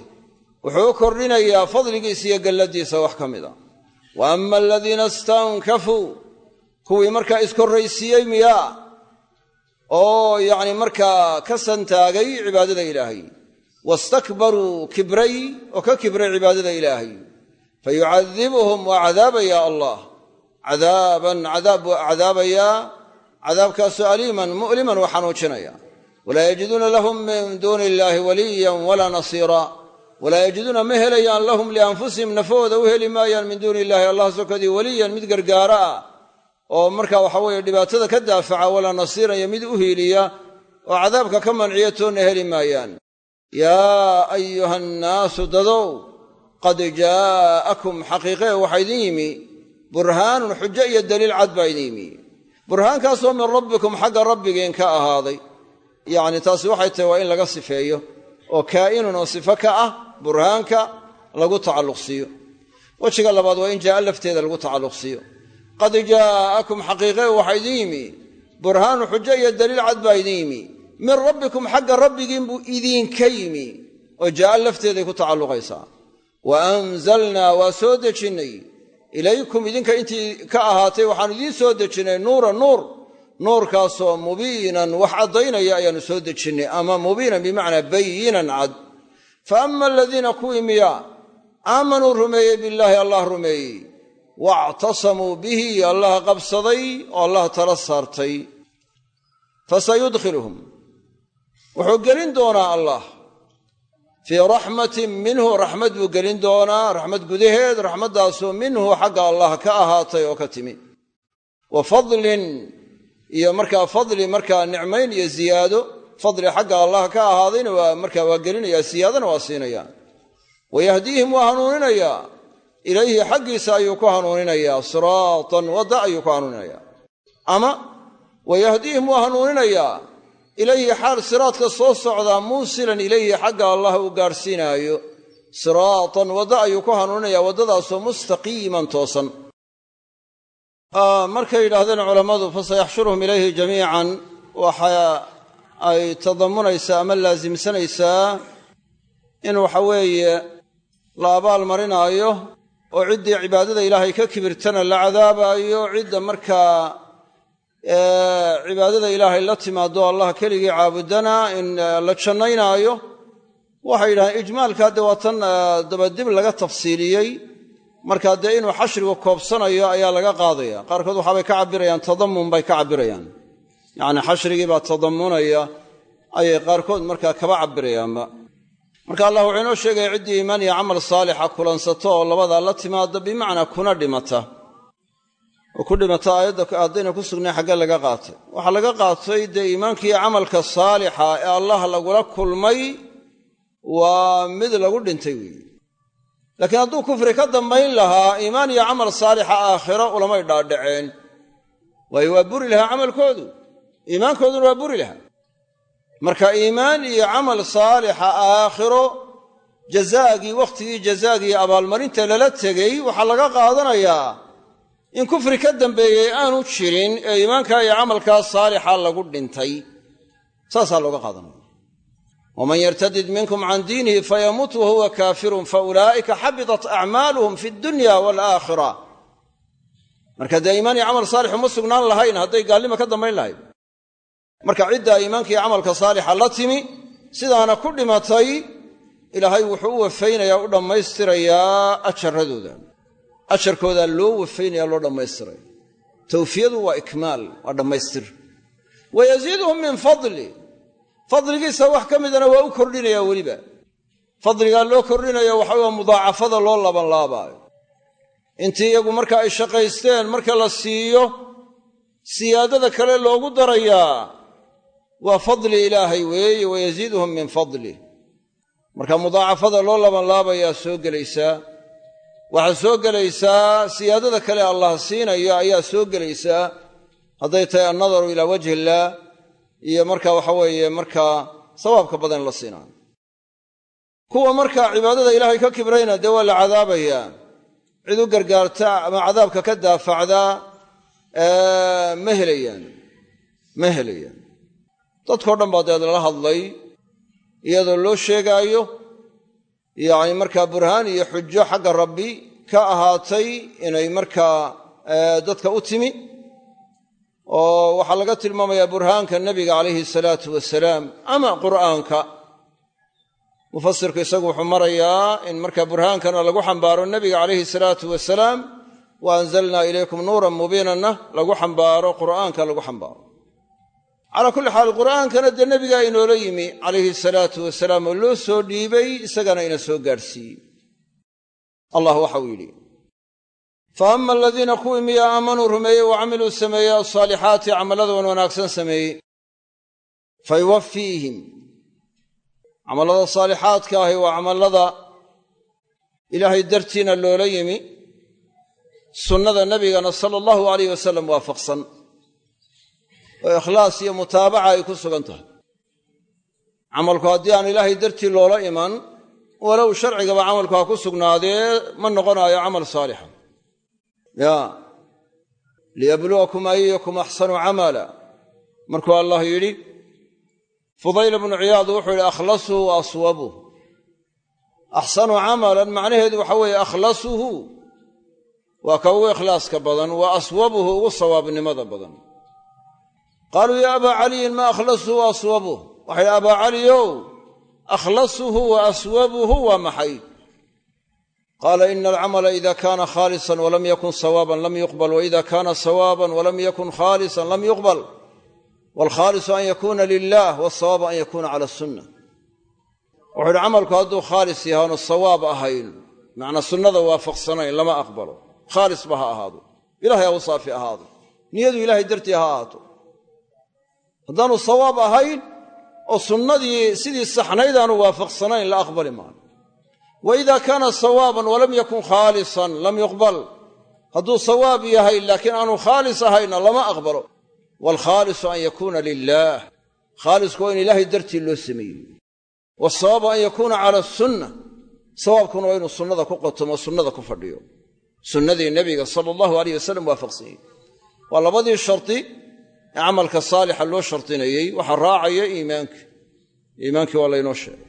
S1: wuxuu u kordhinayaa fadligiisa iyo galladiisa wax ka mida wa ama aladiina istankafuu kuwii markaa iskorraysiiyey miyaa oo yacni markaa ka santaagay cibaadada ilaahay wastakbaruu kibray oo ka kibray cibaadada ilaahay fa yucadibuhum waa cadaabayaa allah cadaaban cadaab buu cadaabayaa cadaabkaasoo aliiman mu'liman waa xanuujinaya walaa yajiduuna lahum min duuni illaahi waliyan walaa nasiira walaa yajiduuna ma helayaan lahum lianfusihim nafahooda u heli maayaan min duuni illahi allah sokadii weliyan mid gargaara ah oo marka waxa weeye dhibaatada ka daafaca walaa nasiiran iyo mid u oo cadaabka ka manciya toonna heli maayaan yaa ayuha annaasu dadow qad jaa'akum xaqiiqee waxaa idin yimi burhaanun xujo iyo daliil cad baa idin yimi burhaankaasoo min rabbikum xagga rabbigiin ka ahaaday yacni taasi waxay tahay waa in laga sifeeyo oo kaa'inun oo sifo ka ah burhaanka lagu tacalluqsiiyo wejiga labaad waa in jaa'a lafteeda lagu tacalluqsiiyo qad jaa'akum xaqiiqee min rabbikum xagga rabbigiin buu idinka yimi oo jaa'a lafteeday ku tacalluqaysaa. Wa anzalnaa waa soo dejinnay. Ilaykum idinka intii ka ahaatay waxaanu idiin soo dejinnay nuura nuur. Nuurkaasoo mubiinan wax caddaynaya ayaannu soo dejinnay ama mubiinan bimacnaa bayinan cad. Fa ama aladiina kuwii miya aamanuu rumeeyey billaahi allah rumeeyey. Waactasamuu bihi allah qabsaday oo allah tala saartay. Fasayudkhiluhum wuxuu gelin doonaa allah. Fii raxmatin minhu raxmad buu gelin doonaa raxmad gudaheed raxmaddaasoo minhu xagga allah ka ahaatay oo ka timi. Wa fadlin iyo markaa fadli markaa nicmayn iyo ziyaado. Fadli xagga allah ka ahaadayna waa markaa waa gelinayaa siyaadana waa siinayaa. Wayahdiihim waa hanuuninayaa. Ilayhi xaggiisa ayuu ku hanuuninayaa. Siraatan wadda ayuu ku hanuuninayaa. Ama wayahdiihim waa hanuuninayaa ilayhi xaal siraadka soo socdaa muusilan ilayhi xagga allah uu gaadhsiinaayo siraatan wadda ayuu ku hanuuninayaa waddadaasoo mustaqiiman toosan. Markay yidhaahdeen culammadu fasayaxshuruhum ilayhi jamiican. Waxa ay tadamunaysaa ama laasimsanaysaa in waxa weeye la abaal marinaayo oo ciddii cibaadada ilaahay ka kibirtana la cadaabaayo cidda markaa cibaadada ilaahay la timaado allah keligii caabudana in la jannaynaayo waxay yidhahdeen ijmaalka hadde waa tan dabadib laga tafsiiliyey. Markaa dee inuu xashrigu koobsanayo ayaa laga qaadaya. Qaarkood waxaabay ka cabirayaan tadamun bay ka cabirayaan yacni xashrigii baa tadamunaya ayay qaarkood markaa kaba cabirayaanba marka allah wuxuu inoo sheegaya ciddii iimaan iyo camal saalixa kulansato oo labadaa la timaada bimacnaa kuna dhimata oo ku dhimata aayadda haddayna ku sugnay xaggee laga qaatay. Waxaa laga qaatay dee iimaankiiyo camalka saalixa ee allah lagula kulmay waa mid lagu dhintay weeye laakiin hadduu kufri ka dambayn lahaa iimaan iyo camal saalixa aakhiro ulamay dhaadhaceen. Waayo waa buri lahaa camalkoodu. Iimaankooduna waa buri lahaa. Marka iimaan iyo camal saalixa aakhiro jazaagii wakhtigii jazaagii abaalmarinta lala tegey waxaa laga qaadanayaa in kufri ka dambeeyey aanu jirin ee iimaankaa iyo camalkaa saalixa lagu dhintay saasaa looga qaadanaya. Waman yartadid minkum can diinihi fayamut wahuwa kaafirun faulaa'ika xabitat acmaaluhum fi dunya waalaakhira marka dee iimaan iyo camal saalixu ma sugnaan lahayn hadday gaalnima ka dambayn lahayd. Marka ciddaa iimaanka iyo camalka saalixa la timi sidaana ku dhimatay ilaahay wuxuu u wafaynayaa u dhammaystirayaa ajaradooda ajarkoodaa loo wafaynaya loo dhammaystiraya tawfiyadu waa ikmaal waa dhammaystir. Wa yaziiduhum min fadli. Fadligiisa wax ka midana waa u kordhinayaa weliba. Fadligaa loo kordhinaya waxa waa mudaacafada loo labanlaabaayo. Intii iyagu marka ay shaqaysteen marka la siiyo siyaadada kale loogu darayaa. Waa fadli ilaahay weeye wayaziiduhum min fadlih marka mudaacafada loo labanlaabayaa soo gelaysaa waxaa soo gelaysaa siyaadada kale allah siinayo ayaa soo gelaysaa. Hadday tahay annadaru ilaa wajhi illaah iyo marka waxa weeye markaa sawaabka badan la siinaayo kuwa markaa cibaadada ilaahay ka kibrayna dee waa la cadaabayaa cid u gargaarta ama cadaabka ka daafacdaa ma helayaan ma helayaan. Dadkao dhan baa deed lala hadlay iyadoo loo sheegaayo yacni markaa burhaan iyo xujo xagga rabbi ka ahaatay inay markaa dadka u timi oo waxaa laga tilmaamayaa burhaanka nebiga calayhi salaatu wasalaam ama qur'aanka. Mufasirku isagu wuxuu marayaa in marka burhaankana lagu xambaaro nebiga calayhi salaatu wasalaam wa anzalnaa ilaykum nuuran mubiinanna lagu xambaaro qur'aanka lagu xambaaro calaa kulli xaal qur'aankana dee nebigaa inoola yimi calayhi salaatu wasalaam oo loo soo dhiibay isagana ina soo gaadhsiiyey. Allah waxau yidhi fa ama aladiina kuwii miya aamanuu rumeeyey wa camiluu sameeyey alsaalixaati camallada wan wanaagsan sameeyey fa yuwafiihim camallada saalixaadka ahi waa camallada ilaahay dartiina loola yimi sunnada nebigana sala allahu alayh wasalam oo ikhlaas iyo mutaabaca ay ku sugan tahay. Camalku haddii aan ilaahay dartii loola iman walow sharcigaba camalku ha ku sugnaadee ma noqonaayo camal saalixa. Ya liyabluwakum ayukum axsanu camala. Markuu allah yidhi fudayl bnu ciyaad wuxuu yidhi akhlasuu wa axsanu camalan macnaheedu waxa weeye akhlasuhu. Waa ka ugu ikhlaaska badan wa aswabuhu ugu sawaabnimada badan qaaluu yaa abaa caliyin ma akhlasuhu wa aswabuh waxay abaa caliyow akhlasuhu wa aswabuhu waa maxay? Qaala ina alcamala ida kaana khaalisan walam yakun sawaaban lam yuqbal wa ida kaana sawaaban walam yakun khaalisan lam yuqbal. Waalkhaalisu an yakuuna lilah wasawaabu an yakuuna cala sunna wuxuu yidhi camalku hadduu khaalis yahaanu sawaab ahayn macnaa sunnada waafaqsanayn lama aqbalo. Khaalisba ha ahaado. Ilahay ha u saafi ahaado. Niyadu ilahay dartii ha ahaato haddaanu sawaab ahayn oo sunnadii sidii saxnayd aanu waafaqsanayn la aqbali maayo wa ida kaana sawaaban walam yakun khaalisan lam yuqbal. Hadduu sawaab yahay laakiin aanu khaalis ahayna lama aqbalo. Waalkhaalisu an yakuuna lilaah khaalisku waa in ilaahay dartii loo sameeyey. Wasawaabu an yakuuna cala sunna. Sawaabkuna waa inuu sunnada ku qotomo sunnada ku fadhiyo. Sunnadii nebiga sala allahu aleyh wasalam waafaqsanyey waa labadii shardi ee camalka saalixa loo shardinayey waxaa raacaya iimaanka. Iimaankii waa laynoo sheegay.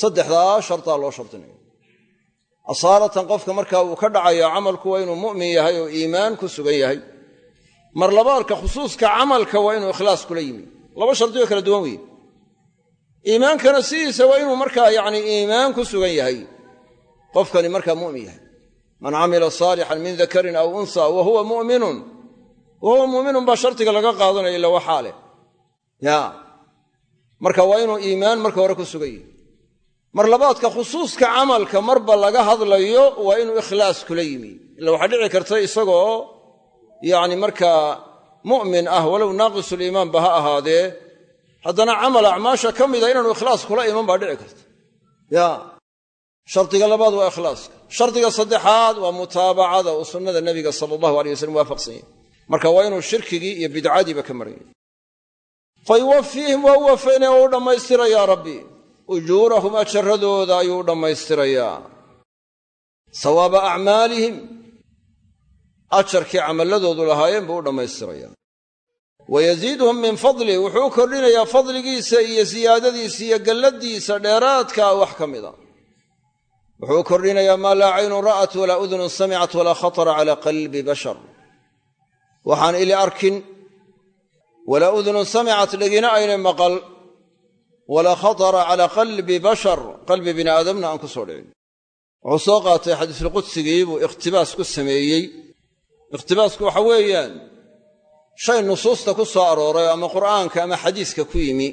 S1: Saddexdaa shardaa loo shardinaya asaalatan qofka markaa uu ka dhacayo camalku waa inuu mu'min yahay oo iimaan ku sugan yahay. Mar labaadka khusuuska camalka waa inuu ikhlaas kula yimi. Laba shardioo kala duwan weeye. Iimaankana sidiisa waa inuu markaa yacni iimaan ku sugan yahay. Qofkani markaa mu'min yahay. Man camila saalixan min dakarin aw unsa wa huwa mu'minun wa huwa mu'minun baa shardiga laga qaadanaya ila waxaa leh. Ya. Marka waa inuu iimaan marka hore ku sugan yahay. Mar labaadka khusuuska camalka marba laga hadlayo waa inuu ikhlaas kula yimi. Ila waxaa dhici karta isagoo yacni markaa mu'min ah walow naaqisuliimaanba ha ahaadee haddana camal acmaasha ka mida inaanu ikhlaas kula iman baa dhici karta. Ya. Shardiga labaad waa ikhlaaska. Shardiga saddexaad waa mutaabacada uu sunnada nebiga sala allahu alay wasalam waafaqsan yahy marka waa inuu shirkigii iyo bidcadiiba ka maran yahy fa yuwafiihim waa u wafaynaya oo u dhammaystirayaa rabbi. Ujuurahum ajaradooda ayuu u dhammaystirayaa. Sawaaba acmaalihim ajarkii camalladoodu lahaayeen buu u dhammaystirayaa. Wa yaziiduhum min fadlih wuxuu u kordhinayaa fadligiisa iyo siyaadadiisa iyo galladiisa dheeraadkaa wax ka mida wuxuu u kordhinayaa maa laa caynun ra'at walaa udunun samicat walaa khatara calaa qalbi bashar waxaan ili arkin walaa udunun samicat dhegina aynay maqal walaa khatara calaa qalbi bashar qalbi bini aadamna aan ku soo dhicin. Wuxuu soo qaatay xadiisulqudsigii buu ikhtibaas ku sameeyey. Ikhtibaasku waxa weeyaan shay nusuusta ku soo arooray ama qur'aanka ama xadiiska ku yimi.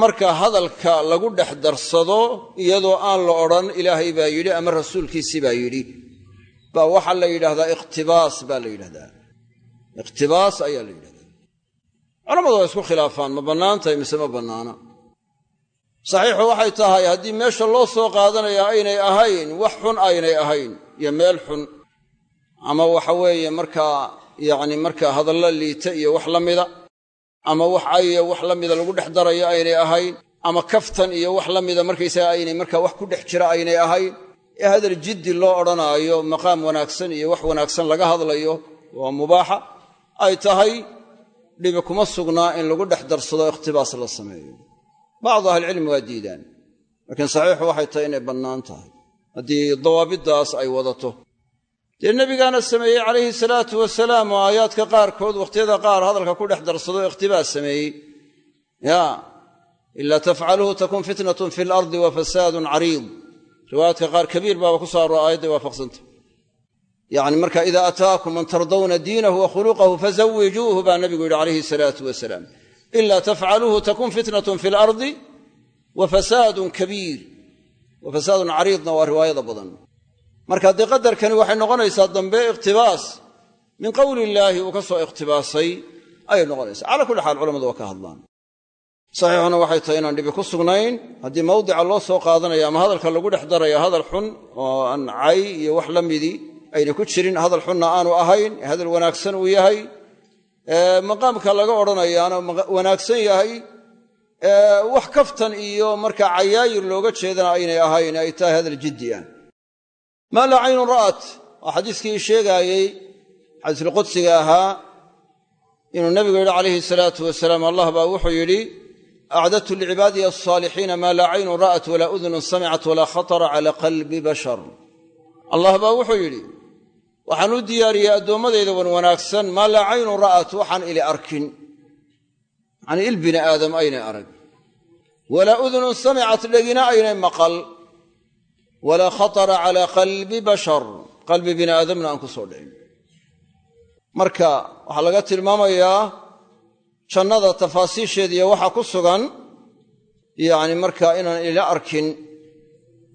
S1: Marka hadalka lagu dhex darsado iyadoo aan la odhan ilaahay baa yidhi ama rasuulkiisii baa yidhi baa waxaa la yidhahdaa ikhtibaas baa la yidhahdaa ikhtibaas ayaa la yidhahdaa culammadu waa isku khilaafaan ma bannaan tahay mise ma bannaana? Saxiixu waxay tahay haddii meesha loo soo qaadanaya aynay ahayn wax xun aynay ahayn iyo meel xun ama waxa weeye markaa yacni markaa hadallo liita iyo wax la mida ama wax cayiyo wax la mida lagu dhex darayo aynay ahayn ama kaftan iyo wax la mida markaysaga aynay markaa wax ku dhex jira aynay ahayn ee hadal jiddi loo odhanaayo maqaam wanaagsan iyo wax wanaagsan laga hadlayo waa mubaaxa. Ay tahay dhibi kuma sugnaa in lagu dhex darsado ikhtibaas la sameeyo. Bacdu ahlicilmi waa diidaan laakiin saxiixu waxay tahay inay bannaan tahay. Haddii dawaabiddaas ay wadato. Dee nebigaana sameeyey calayhi salaatu wasalaam oo aayaadka qaarkood wakhtiyada qaar hadalka ku dhex darsado ikhtibaas sameeyey. Ya ilaa tafcaluhu takun fitnatun fi alardi wa fasaadun cariid riwaayaadka qaar kabiir baaba ku soo aroo aayadday waafaqsanta yani marka ida ataakum man tardawna diinahu wa khuluqahu fazawijuuhu baa nabigu yidhi calayhi salaatu wasalaam. Ila tafcaluuhu takun fitnatun fi lardi wa fasaadun kabiir. Wa fasaadun cariidna waa riwaayada badan. Marka dee qadarkani waxay noqonaysaa dambe iqtibaas min qowli illaahi uu ka soo iqhtibaasay ayay noqonaysaa. Cala kulli xaal culamadu waa ka hadlaan saxiixuna waxay tahay inaan dhibi ku sugnayn. Haddii mawdica loo soo qaadanayo ama hadalka lagu dhex daraya hadal xun oo aan cay iyo wax la midii ayna ku jirin hadal xunna aanu ahayn hadal wanaagsan uu yahay maqaamka laga odhanayaana wanaagsan yahay wax kaftan iyo marka cayaayir looga jeedana aynay ahayn ay tahay hadal jiddi ah. Maa laa caynun ra'at? Xadiiskii sheegaayey xadiisulqudsiga ahaa inuu nabigu yidhi calayhi salaatu wasalaam allah baa wuxuu yidhi acdadtu licibaadiya alsaalixiina maa laa caynun ra'at walaa udunun samicat walaa khatara cala qalbi bashar allah baa wuxuu yidhi waxaan u diyaariyey addoommadayda wan wanaagsan. maa laa caynun ra'at waxaan ili arkin yacanii il bini aadam aynay arag walaa udunun samicat dhegina aynay maqal walaa khatara calaa qalbi bashar qalbi bini aadamna aan ku soo dhicin jannada tafaasiisheediiyo waxa ku sugan yacni marka inaan ila arkin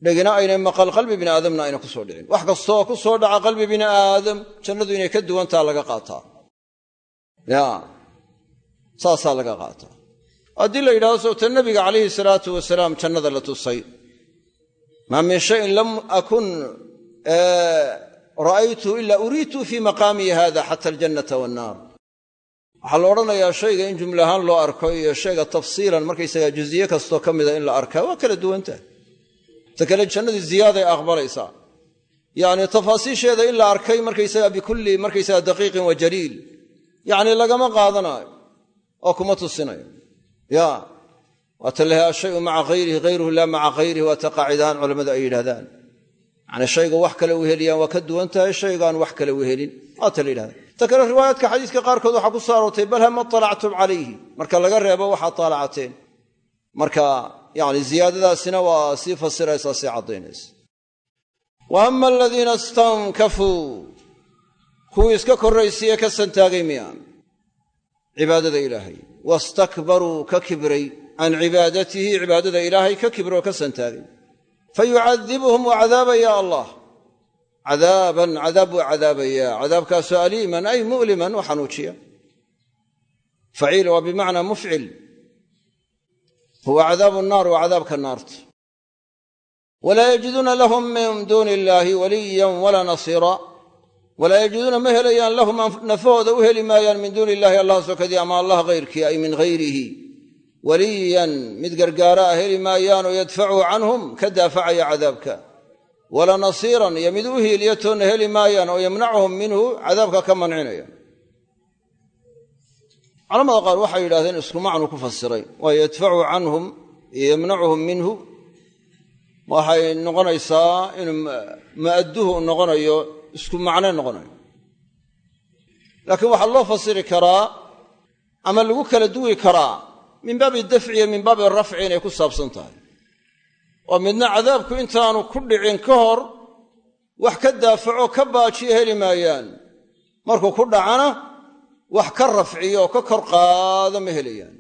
S1: dhegina aynay maqal qalbi bini aadamna ayna ku soo dhicin. Wax kastooo ku soo dhaca qalbi bini aadam jannadu inay ka duwantaa laga qaataa. Ya saasaa laga qaataa. Haddii la yidhahdo sowta nebiga calayhi salaatu wasalaam jannada la tusay. Maa min shayin lam akun ra'aytu ilaa uriitu fii maqaamii hada xata aljannata wannaar waxaa la odhanayaa shayga in jumla ahaan loo arko iyo shayga tafsiilan markaysaga juziye kastoo ka mida in la arkaa waa kala duwantaha ta kale jannadii ziyaaday aqbalaysaa. Yacni tafaasiisheeda in la arkay markaysaga bikulli markaysaga daqiiqin wa jaliil. Yacni lagama qaadanaayo oo kuma tusinayo. Ya waata laha ashayu maca hayrihi hayruhu laa maca hayrihi waata qaacidahaan culammadu ay yidhahdaan yacni shayga wax kale weheliyaan waa ka duwan tahay shaygaan wax kale wehelin waata la yidhahda ta kale riwaayaadka qaarkood waxaa ku soo aroortay bal hama talactum calayhi? Marka laga reebo waxaad taalacateen marka yani ziyaadadaasina waa sii fasiraysaa sii caddaynaysa. Wa ama aladiina istankafuu kuwii iska korraysiye ka santaagay miya cibaadada ilaahay. Wastakbaruu ka kibray can cibaadatihi cibaadada ilaahay ka kibroo ka santaagay. Fayucadibuhum waa cadaabaya allah cadaaban cadaab buu cadaabayaa. Cadaabkaasoo aliiman ay mu'liman u xanuujiya faciil waa bimacnaa mufcil. Huwa cadaabu naar waa cadaabka naarta walaa yajiduuna lahum min duuni illaahi waliyan walaa nasiira. Walaa yajiduuna ma helayaan lahum nafahooda u heli maayaan min duuni illahi allah sokadii ama allah hayrkii ay min hayrihi waliyan mid gargaara ah heli maayaanoo yadfacu canhum ka daafacaya cadaabka walaa nasiiran iyo mid u hiiliya toonna heli maayaan oo yamnacuhum minhu cadaabka ka mancinaya culamada qaar waxay yidhahdeen isku macnu ku fasiray waayo yadfacu canhum iyo yamnacuhum minhu. Waxay noqonaysaa inuu mu'adduhu noqonayo isku macne noqonayo. Laakiin waxaa loo fasiri karaa ama lagu kala duwi karaa min baabi dafci iyo min baabi rafci inay ku saabsan tahay oo midna cadaabku intaanu ku dhicin ka hor wax ka daafaco ka baajiyo heli maayaan. Markuu ku dhacana wax ka rafciyo oo ka kor qaado ma helayaan.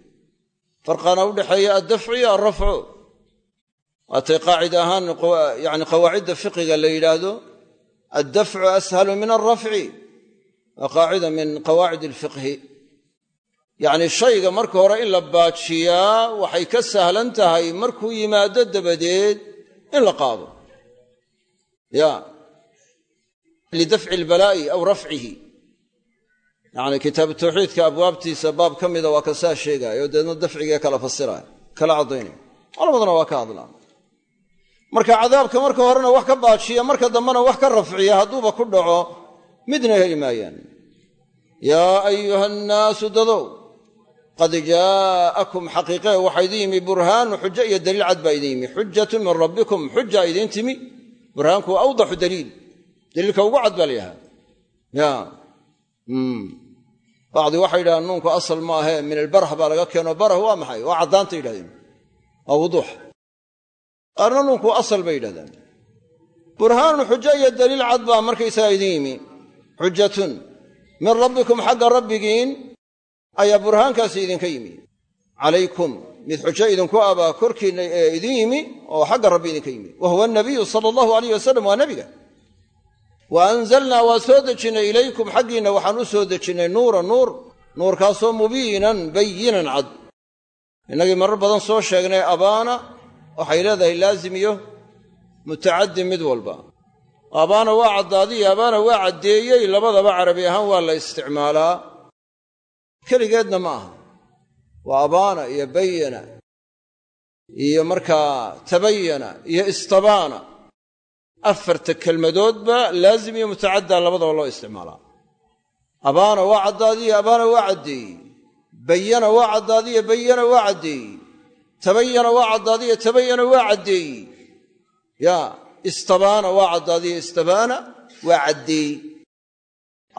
S1: Farqaana u dhexeeya addafcu iyo alrafcu waatay qaacida ahaan yani qawaacidda fiqiga la yidhaahdo addafcu ashalu min alrafci waa qaacida min qawaacid alfiqhi yacni shayga marka hore in la baajiyaa waxay ka sahlan tahay markuu yimaado dabadeed in la qaado. Ya. Lidafci albalaa'i aw rafcihi. Yacni kitaabu tawxiidka abwaabtiisa baab ka mida waa kasaa sheegaayo deedna dafcigee kala fasiraya kala caddaynaya. Culamaduna waa ka hadlaan marka cadaabka marka horena wax ka baajiya marka dambena wax ka rafciya hadduuba ku dhaco midna heli maayaan yaa ayuha annaasu dadow qad jaa'akum xaqiiqee waxaa idin yimi burhaanu xujo iyo daliil cad baa idin yimi. Xujatun min rabbikum xuja idiin timi. Burhaanku waa awdaxu daliil. Daliilka ugu cad baa la yidhaha ya bacdi waxay yidhahdeen nuunku asal maahee min albarh baa laga keeno barh waa maxay? Waa caddaanta yidhahdeen. Waa wuduux. Qaarna nuunku asal bay yidhahdeen burhaanun xujo iyo cad baa markaysagaa idin yimi ayaa burhaankaasi idinka yimi. Calaykum mid xujo idinku abaa korkiinna ee idin yimi oo xagga rabbi idinka yimi. Wa huwa nabiyu sala allahu alayh wasalam waa nebiga wa anzalnaa waa soo dejinnay ilaykum xaggiinna waxaan u soo dejinnay nuura nuur nuurkaasoo mubiinan bayinan cad. Innagii marar badan soo sheegnay abaana waxay leedahay laazim iyo mutacaddi mid walba. Abaana waa caddaadiyo abaana waa caddeeyey labadaba carabi ahaan waa la isticmaalaa keligeedna ma aha waa abaana iyo bayana iyo markaa tabayana iyo istabaana. Afarta kelmadoodba laazim iyo mutacaddaa labadaba loo isticmaalaa. Abaana waa caddaadiyo abaana waa caddeeyey bayana waa caddaadiyo bayana waa caddeeyey tabayana waa caddaadiyo tabayana waa caddeeyey ya istabaana waa caddaadiyo istabaana waa caddeeyey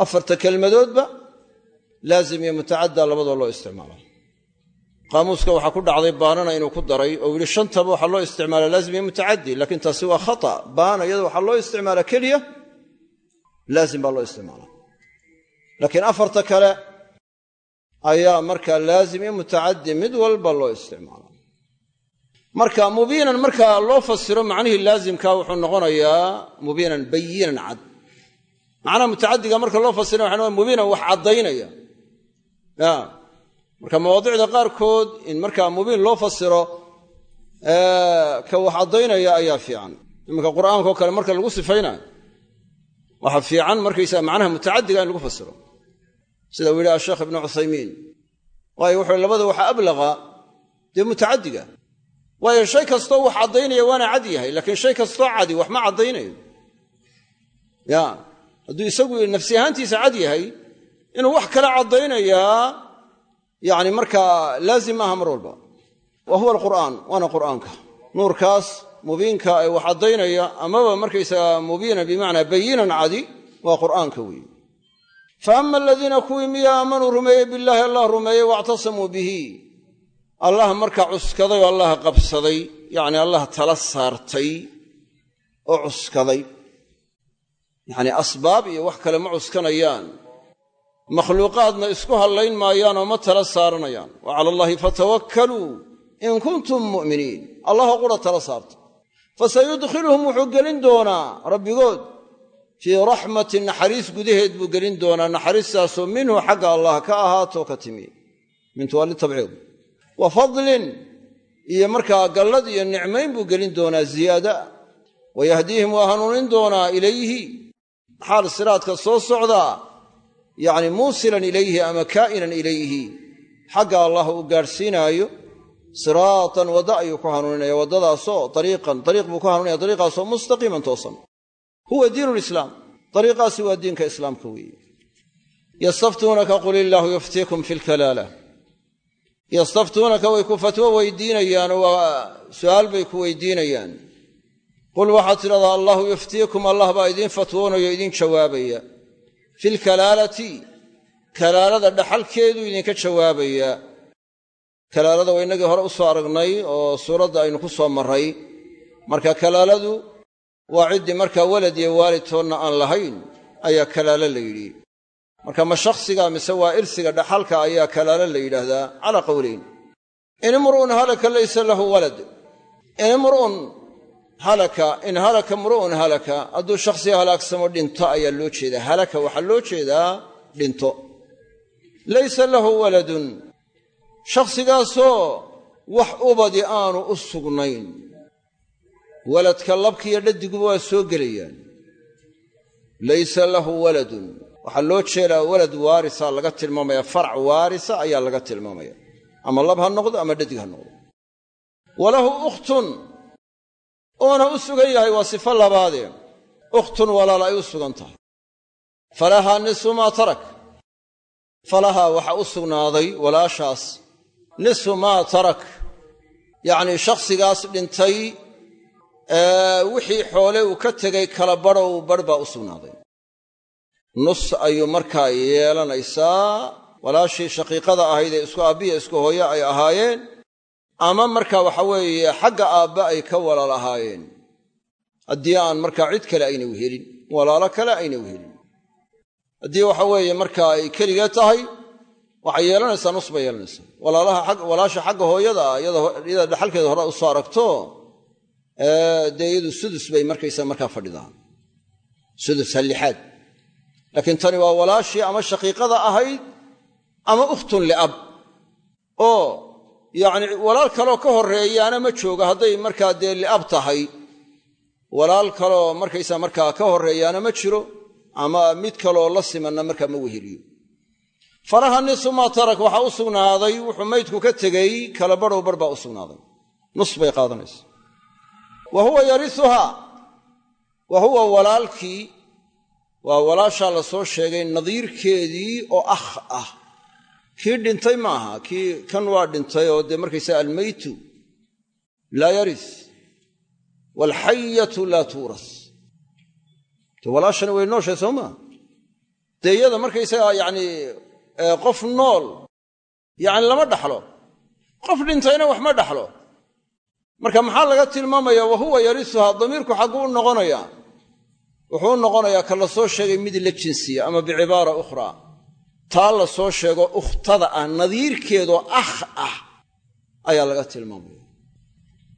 S1: afarta kelmadoodba laazim iyo mutacaddaa labadaba loo isticmaalaa qaamuuska waxaa ku dhacday baanana inuu ku daray oo yidhi shantaba waxaa loo isticmaalaa laazim iyo mutacaddi laakiin taasi waa khata. Baana iyada waxaa loo isticmaalaa keliya laazim baa loo isticmaalaa laakiin afarta kale ayaa markaa laazim iyo mutacaddi mid walba loo isticmaalaa. Marka mubiinan markaa loo fasiro macnihii laazimka wuxuu noqonayaa mubiinan bayinan cad. Macnaha mutacaddiga marka loo fasira waxa mubiinan wax caddaynaya. ya marka mawaadicda qaarkood in markaa mubiin loo fasiro ka wax caddaynaya ayaa fiican. Iminka qur'aanka oo kale marka lagu sifaynayo waxa fiican markaysaa macnaha mutacaddiga in lagu fasiro sida uu yidhi asheekh ibnu cuthaymiin waayo wuxuu labada waxa ablaqa dee mutacaddiga. Waayo shay kastoo wax caddaynaya waana cad yahay laakiin shay kastoo cadi wax ma caddaynayo. Ya. Hadduu isagu nafsi ahaantiisa cad yahay inuu wax kale caddaynayaa yacni markaa laazim maaha mar walba. Wa huwa alqur'aan waana qur'aanka. Nuurkaas mubiinka ee wax caddaynaya amaba markaysaga mubiinan bimacnaa bayinan cadi waa qur'aanka weeye. Fa ama aladiina kuwii miya aamanuu rumeeyey billaahi allah rumeeyey waactasamuu bihi. Allah markaa cuskaday oo allah qabsaday yacni allah tala saartay oo cuskaday. Yacnii asbaab iyo wax kale ma cuskanayaan makhluuqaadna isku hallayn maayaanoo ma tala saaranayaan. Wa cala allaahi fatawakkaluu in kuntum mu'miniin. Allahoo qura tala saarta. Fasayudkhiluhum wuxuu gelin doonaa rabbigood fii raxmatin naxariis gudaheed buu gelin doonaa. Naxariistaasoo minhu xagga allah ka ahaatoo ka timi. Mintu waa litabciid wa fadlin iyo markaa gallad iyo nicmayn buu gelin doonaa ziyaada. Wa yahdiihim waa hanuunin doonaa ilayhi. Xaal siraadka soo socdaa yacni muusilan ilayhi ama kaa'inan ilayhi xagga allah uu gaadhsiinaayo siraatan wadda ayuu ku hanuuninaya waddadaasoo ariiqan ariiq buu ku hanuninaya dariiqaasoo mustaqiiman toosan. Huwa diinu lislaam waa diinka islaamka weeye. Yastaftuunaka qul illaahu yuftiikum fi lkalaala yastaftuunaka way ku fatwo weydiinayaan oo waa su'aal bay ku weydiinayaan. Qul waxaad tidhahdaa allahu yuftiikum allah baa idiin fatwoonayo idiin jawaabaya fi lkalaalati kalaalada dhaxalkeeduu idinka jawaabayaa kalaalada waa innagii hore u soo aragnay oo suuradda aynu ku soo marray. Marka kalaaladu waa ciddii markaa walad iyo waalidtoonna aan lahayn ayaa kalaalo la yidhi. Marka ma shakhsiga mise waa irsiga dhaxalka ayaa kalaalo la yidhaahdaa? Calaa qowleyn in imru'un halaka laysa lahu walad halaka in halaka imru'un halaka hadduu shakhsiga halaagsamo dhinto ayaa loo jeedaa. Halaka waxaa loo jeedaa dhinto. Laysa lahu waladun. Shakhsigaasoo wax ubadi aanu u sugnayn. Waladka labkiiyo dhaddiguba waa soo gelayaan. Laysa lahu waladun. Waxaa loo jeedaa walad waarisa laga tilmaamaya farac waarisa ayaa laga tilmaamaya. Ama lab ha noqdo ama dhadig ha noqdo. Walahu ukhtun uuna u sugan yahay waa sifo labaadee ukhtun walaal ay u sugan tahay. Falahaa nisfu maa tarak. Falahaa waxa u sugnaaday walaashaas. Nisfu maa tarak. Yacnii shakhsigaas dhintay wixii xoole uu ka tegay kala badhow badh baa u sugnaaday. Nus ayuu markaa yeelanaysaa. Walaashii shaqiiqada ahayd ee isku aabbiya isku hooye ay ahaayeen ama marka waxa weeye xagga aabba ay ka walaal ahaayeen. Haddii aan markaa cid kale ayna helin walaalo kale ayna u helin. Haddii waxa weeye marka ay keligee tahay waxay yeelanaysaa nus bay yeelanaysaa. Walaasha xagga hooyada ah iyada dhaxalkeeda hore u soo aragto dee iyadu sudus bay markaysa markaa fadhidaa sudus hallixaad laakiin tani waa walaashii ama shaqiiqada ahayd ama ukhtun liab oo yacni walaal kaloo ka horreeyaana ma joogo hadday markaa dee liab tahay. Walaal kaloo markaysaa markaa ka horreeyaana ma jiro ama mid kaloo la simanna markaa ma weheliyo. Falaha nisu maa tarak waxaa u sugnaaday wuxuu maydku ka tegey kala badhow bar baa nus bay qaadanaysa. Wa huwa yarisuhaa wa huwa walaalkii waa walaashaa la soo sheegay nadiirkeedii oo akh ah kii dhintay maaha kii kan waa dhintay oo dee markaysaa almaytu laa yaris waalxayatu laa tuuras de walaashani way nooshay soo maa dee iyada markaysagaa yacni qof nool yacni lama dhaxlo. Qof dhintayna wax ma dhaxlo. Marka maxaa laga tilmaamaya wa huwa yarisuhaa damiirku xagguu u noqonayaa? Wuxuu noqonayaa ka la soo sheegay mid la jinsiya ama bicibaara ukhraa taa la soo sheego ukhtada ah nadiirkeedoo akh ah ayaa laga tilmaamaya.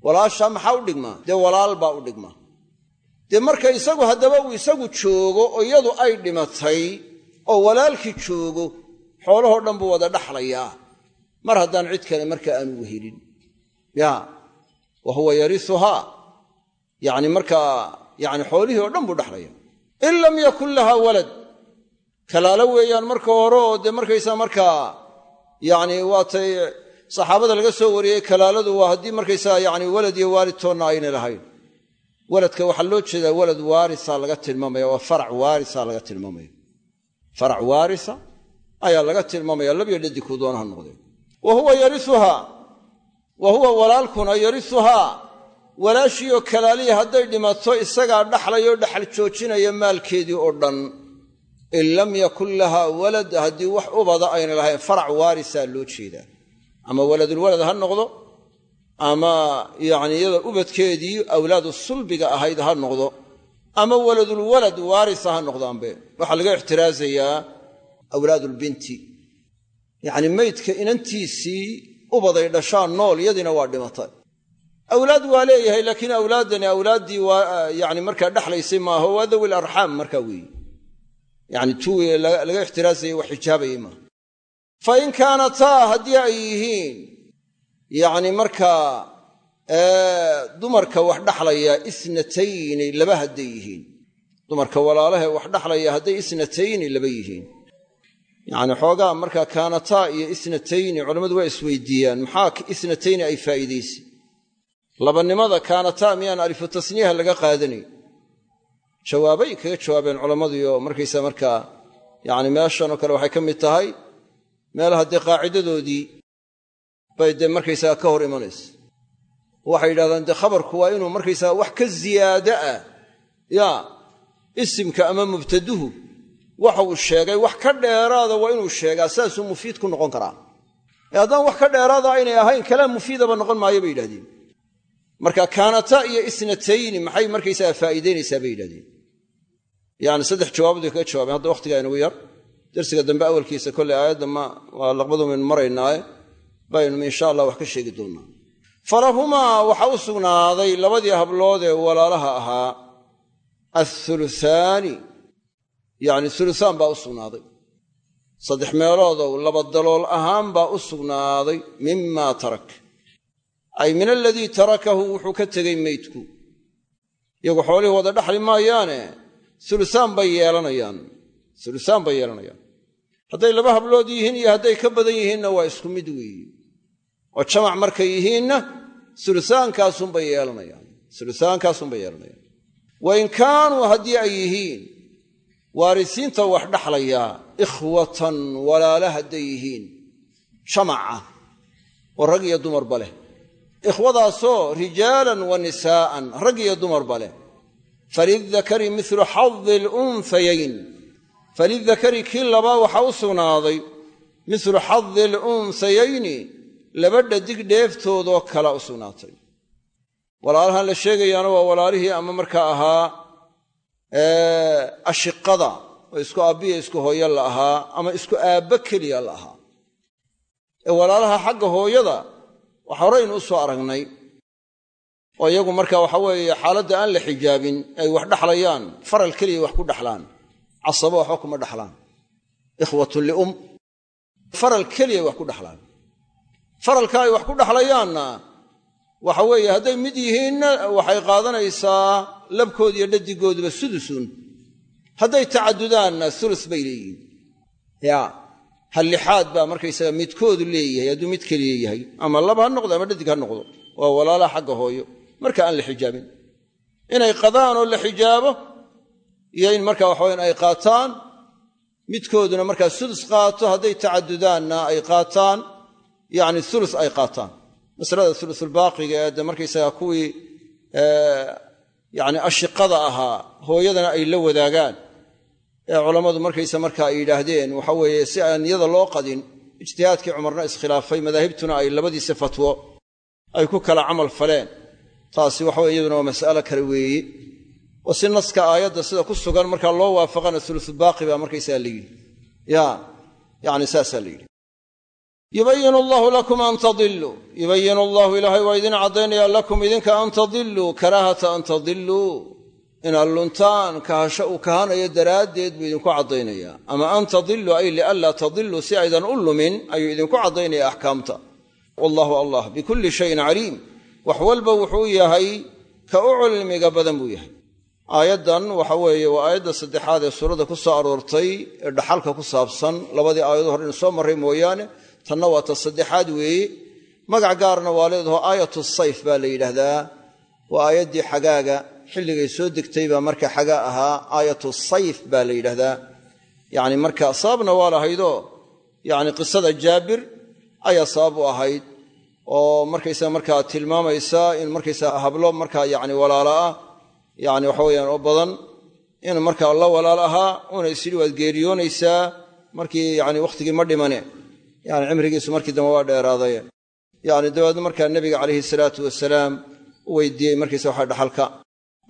S1: Walaashaa maxaa u dhigmaa? Dee walaal baa u dhigmaa. Dee marka isagu haddaba uu isagu joogo oo iyadu ay dhimatay oo walaalkii joogo xoolahoo dhan buu wada dhaxlayaa. Mar haddaan cid kale marka aanu wehelin. Ya wa huwa yarisuhaa. Yacni markaa yacni xoolihii oo dhan buu dhaxlaya in lam yakun lahaa walad kalaalo weeyaan marka hore oo dee markaysaa markaa yacni waatay saxaabada laga soo wariyey kalaaladu waa haddii markaysaa yacni walad iyo waalidtoonna ayna lahayn. Waladka waxaa loo jeedaa walad waarisa laga tilmaamaya waa farac waarisa laga tilmaamaya. Farac waarisa ayaa laga tilmaamaya labyo dhadigkuu doonaha noqdee wa huwa yarisuhaa wa huwa walaalkuna yarisuhaa walaashiioo kalaaliya hadday dhimato isagaa dhaxlayoo dhaxal joojinaya maalkeedii oo dhan in lam yakun lahaa walad haddii wax ubada ayna lahayn farac waarisaa loo jeedaa. Ama waladulwalad ha noqdo ama yacni iyada ubadkeedii awlaadu sulbiga ahayd ha noqdo ama waladulwalad waarisa ha noqdaanbe waxaa laga ixtiraasayaa awlaadulbinti yacni meydka inantiisii ubaday dhashaan nool yadiina waa dhimatay. Awlaad waa leeyahay laakiin awlaaddani awlaaddii yani markaa dhexlaysay maaha waa dawil arxaam markaa weeye yani tuwi laga ixtiraasayay wax xijaabayay maaha fa in kaanataa haddii ay yihiin yacni markaa dumarka wax dhaxlaya isnatayni laba hadday yihiin. Dumarka walaalahe wax dhaxlaya hadday isnatayni laba yihiin. Yacni xoogaa markaa kaanataa iyo isnatayni culammadu waa isweydiiyaan. Maxaa isnatayni ay faa'iidaysa labanimada kaanataa miyaan laga qaadanay jawaabay kaga jawaabeen culammadiioo markaysa markaa yacni meeshanoo kale waxay ka mid tahay meelaha dee qaacidadoodii bay dee markaysaga ka hor imanaysa. Waxay yidhahdaan dee khabarku waa inuu markaysaga wax ka ziyaado ah yaa isimka ama mubtaduhu waxa uu sheegay wax ka dheeraada waa inuu sheegaa sidaasuu mufiid ku noqon karaa. Ee haddaan wax ka dheeraada aynay ahayn kalaam mufiidaba noqon maayo bay yidhahdeen marka kaanata iyo isnatayni maxay markaysaga faa'iidaynaysaa bay yidhahdeen yani saddex jawaabood kaga jawaabeen hadda wakhtigaa inagu yar. Darsiga dambe awalkiisa kolley aayadda ma waa laqbadu maynu maraynaaye. Baynu insha allah wax ka sheegi doonnaa falahumaa waxaa u sugnaaday labadii hablood ee walaalaha ahaa. Athuluthaani. Yacni thuluthaan baa u sugnaaday. Saddex meeloodow laba dalool ahaan baa u sugnaaday. Mimaa tarak. Ay min aladii tarakahu wuxuu ka tegey meydku iyagu xoolihii wada dhaxli maayaane ulusaan bay yeelanayaan. Ulusaan bay yeelanayaan. Hadday laba hablood yihiin iyo hadday ka badan yihiinna waa isku mid weeye oo jamac markay yihiinna uluaankaasunbay yeelanayaan. Uluaankaasunbay yeelanayaan. Wa in kaanuu haddii ay yihiin waarisiinta wax dhaxlayaa ikhwatan walaala hadday yihiin jamaca oo rag iyo dumarba leh. Ikhwadaasoo rijaalan wa nisaa'an rag iyo dumarba leh falidakari milu xadi lunhayayn falidakari kii labaa waxaa u sugnaaday milu xadi alunsayayni laba dhadig dheeftoodoo kala u sugnaatay. Walaalahan la sheegayaana waa walaalihii ama markaa ahaa ashiqada oo isku aabbiya isku hooyo la ahaa ama isku aabbo keliya la ahaa. Ee walaalaha xagga hooyada waxa horaynu u soo aragnay oo iyagu marka waxa weeye xaaladda aan la xijaabin ay wax dhaxlayaan faral keliya wax ku dhaxlaan casabo waxba kuma dhaxlaan. Ikhwatun lium faral keliya wax ku dhaxlaan. Faralka ay wax ku dhaxlayaanna waxa weeye hadday mid yihiinna waxay qaadanaysaa labkood iyo dhadigooduba sudusun. Hadday tacadudaanna ulus bay leeyihiin. Ya hallixaad baa markaysaga midkoodu leeyahay hadduu mid keliya yahay. Ama lab ha noqdo ama dhadig ha noqdo. Waa walaalaha xagga hooyo marka aan la xijaabin. Inay qadaan oo la xijaabo iyo in marka waxawayan ay qaataan midkooduna markaa sudus qaato hadday tacadudaanna ay qaataan yacni ulus ay qaataan. Masalada ulusulbaaqiga ee de markaysaga kuwii yani ashiqada ahaa hooyadana ay la wadaagaan. Ee culammadu markaysa marka ay yidhaahdeen waxa weeye si aan iyada loo qadin ijtihaadkii cumarna iskhilaafay madaahibtuna ay labadiisa fatwo ay ku kala camal faleen taasi waxaweye iyaduna waa mas'alo kale weeye. Oo si naska aayadda sida ku sugan markaa loo waafaqana ulusulbaaqi baa markaysaa la yidhi. Ya yani saasaa la yidhi. Yubayin allahu lakum an tadiluu yubayin allahu ilaahay waa idin caddaynaya lakum idinka an tadiluu karaahata an tadiluu inaad luntaan kahasho uu kahanayo daraaddeed buu idinku caddaynaya ama an tadiluu ay lianlaa tadiluu si aydan u lumin ayuu idinku caddaynaya axkaamta. Wallahu allah bikulli shayin caliim wax walba wuxuu yahay ka u cilmiga badan buu yahay. Aayaddan waxa weeye waa aayadda saddexaad ee suuradda ku soo aroortay ee dhaxalka ku saabsan labadii aayado hore inu soo marray mooyaane tanna waa ta saddexaad weeye. Magac gaarna waa leedaho aayatu sayf baa la yidhaahdaa. Waa aayaddii xagaaga xilligay soo degtay baa marka xagaa ahaa aayatu sayf baa la yidhaahdaa. Yacni marka sababna waa lahaydoo yacni qisada jaabir ayaa sabab u ahayd oo markaysaga markaa tilmaamaysa in markaysaa hablo markaa yacni walaalo ah yacni waxa weyaan oo badan inuu markaa la walaal ahaa una isyidhi waad geeriyoonaysaa markii yani wakhtigii ma dhimane. Yani cimrigiisu markii dambe waa dheeraaday yani dabeedna markaa nebiga calayhi salaatu wasalaam u weydiiyey markiisa waxa dhaxalka.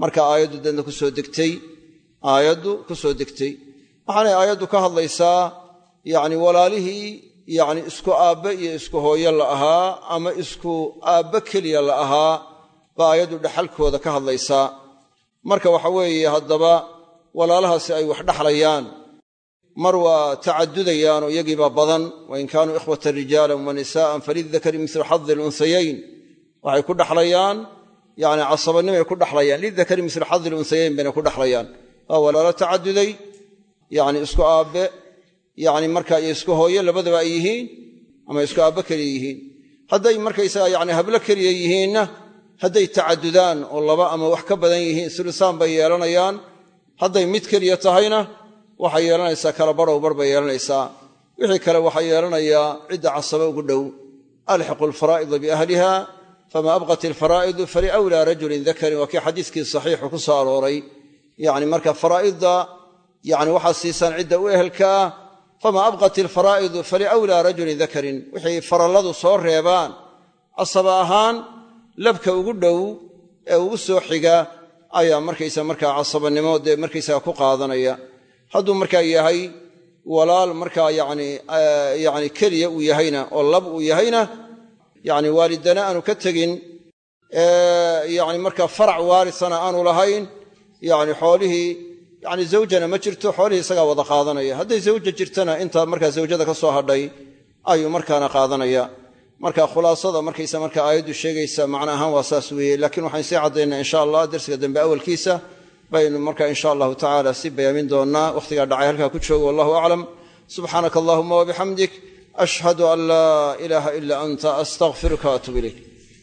S1: Marka aayaddu deedna ku soo degtay aayaddu ku soo degtay. Waxaanay aayaddu ka hadlaysaa yacni walaalihii yacni isku aabbe iyo isku hooyo la ahaa ama isku aabbe keliya la ahaa baa aayaddu dhaxalkooda ka hadlaysaa marka waxa weeye haddaba walaalahaasi ay wax dhaxlayaan mar waa tacadudayaanoo iyagiibaa badan wain kaanuu ikhwatan rijaalan wa nisaa'an falildakari milu xadi lunhayayn waxay ku dhaxlayaan yani casabanimay ku dhaxlayaan lidakari milu xadi lunhayayn bayna ku dhaxlayaan. Waa walaalo tacaduday yani isku aabbe yani marka iyo isku hooye labadaba ay yihiin ama isku aabbe keliya yihiin. Hadday markaysaga yani hablo keliya yihiinna hadday tacadudaan oo laba ama wax ka badan yihiin sulusaan bay yeelanayaan. Hadday mid keliya tahayna waxay yeelanaysaa kala badhow bar bay yeelanaysaa. Wixii kale waxaa yeelanayaa cidda casaba ugu dhow. Alxiqu alfaraa'ida biahliha fama abqat ilfaraa'idu faliwlaa rajulin dakarin waa kii xadiiskii saxiixu ku soo arooray. Yani marka faraa'idda yani waxaad siisaan cidda u ehelkaa fama abqat ilfaraa'idu faliwlaa rajulin dakarin wixii faralladu soo reebaan casaba ahaan labka ugu dhow ee ugu soo xiga ayaa markaysa markaa casabanimo dee markaysaga ku qaadanaya. Hadduu markaa yahay walaal markaa yani keliya uu yahayna oo lab uu yahayna yani waalidana aanu ka tegin yani markaa farac waarisana aanu lahayn xoolihii yani zawjana ma jirto xoolihii isagaa wada qaadanaya. Hadday zawja jirtana intaa markaa zawjada ka soo hadhay ayuu markaana qaadanaya. Marka khulaasada markaysa marka aayaddu sheegaysa macna ahaan waa saas weeye. Laakiin waxaan sii caddaynaa insha allah darsiga dambe awalkiisa baynu marka insha allahu tacaala si bayaamin doonnaa. Wakhtigaa dhacay halkaa ku joogo wallahu aclam. Subxaanaka allahuma wabixamdik ashhadu an laa ilaaha ila anta astaqfiruka waatuub ilayk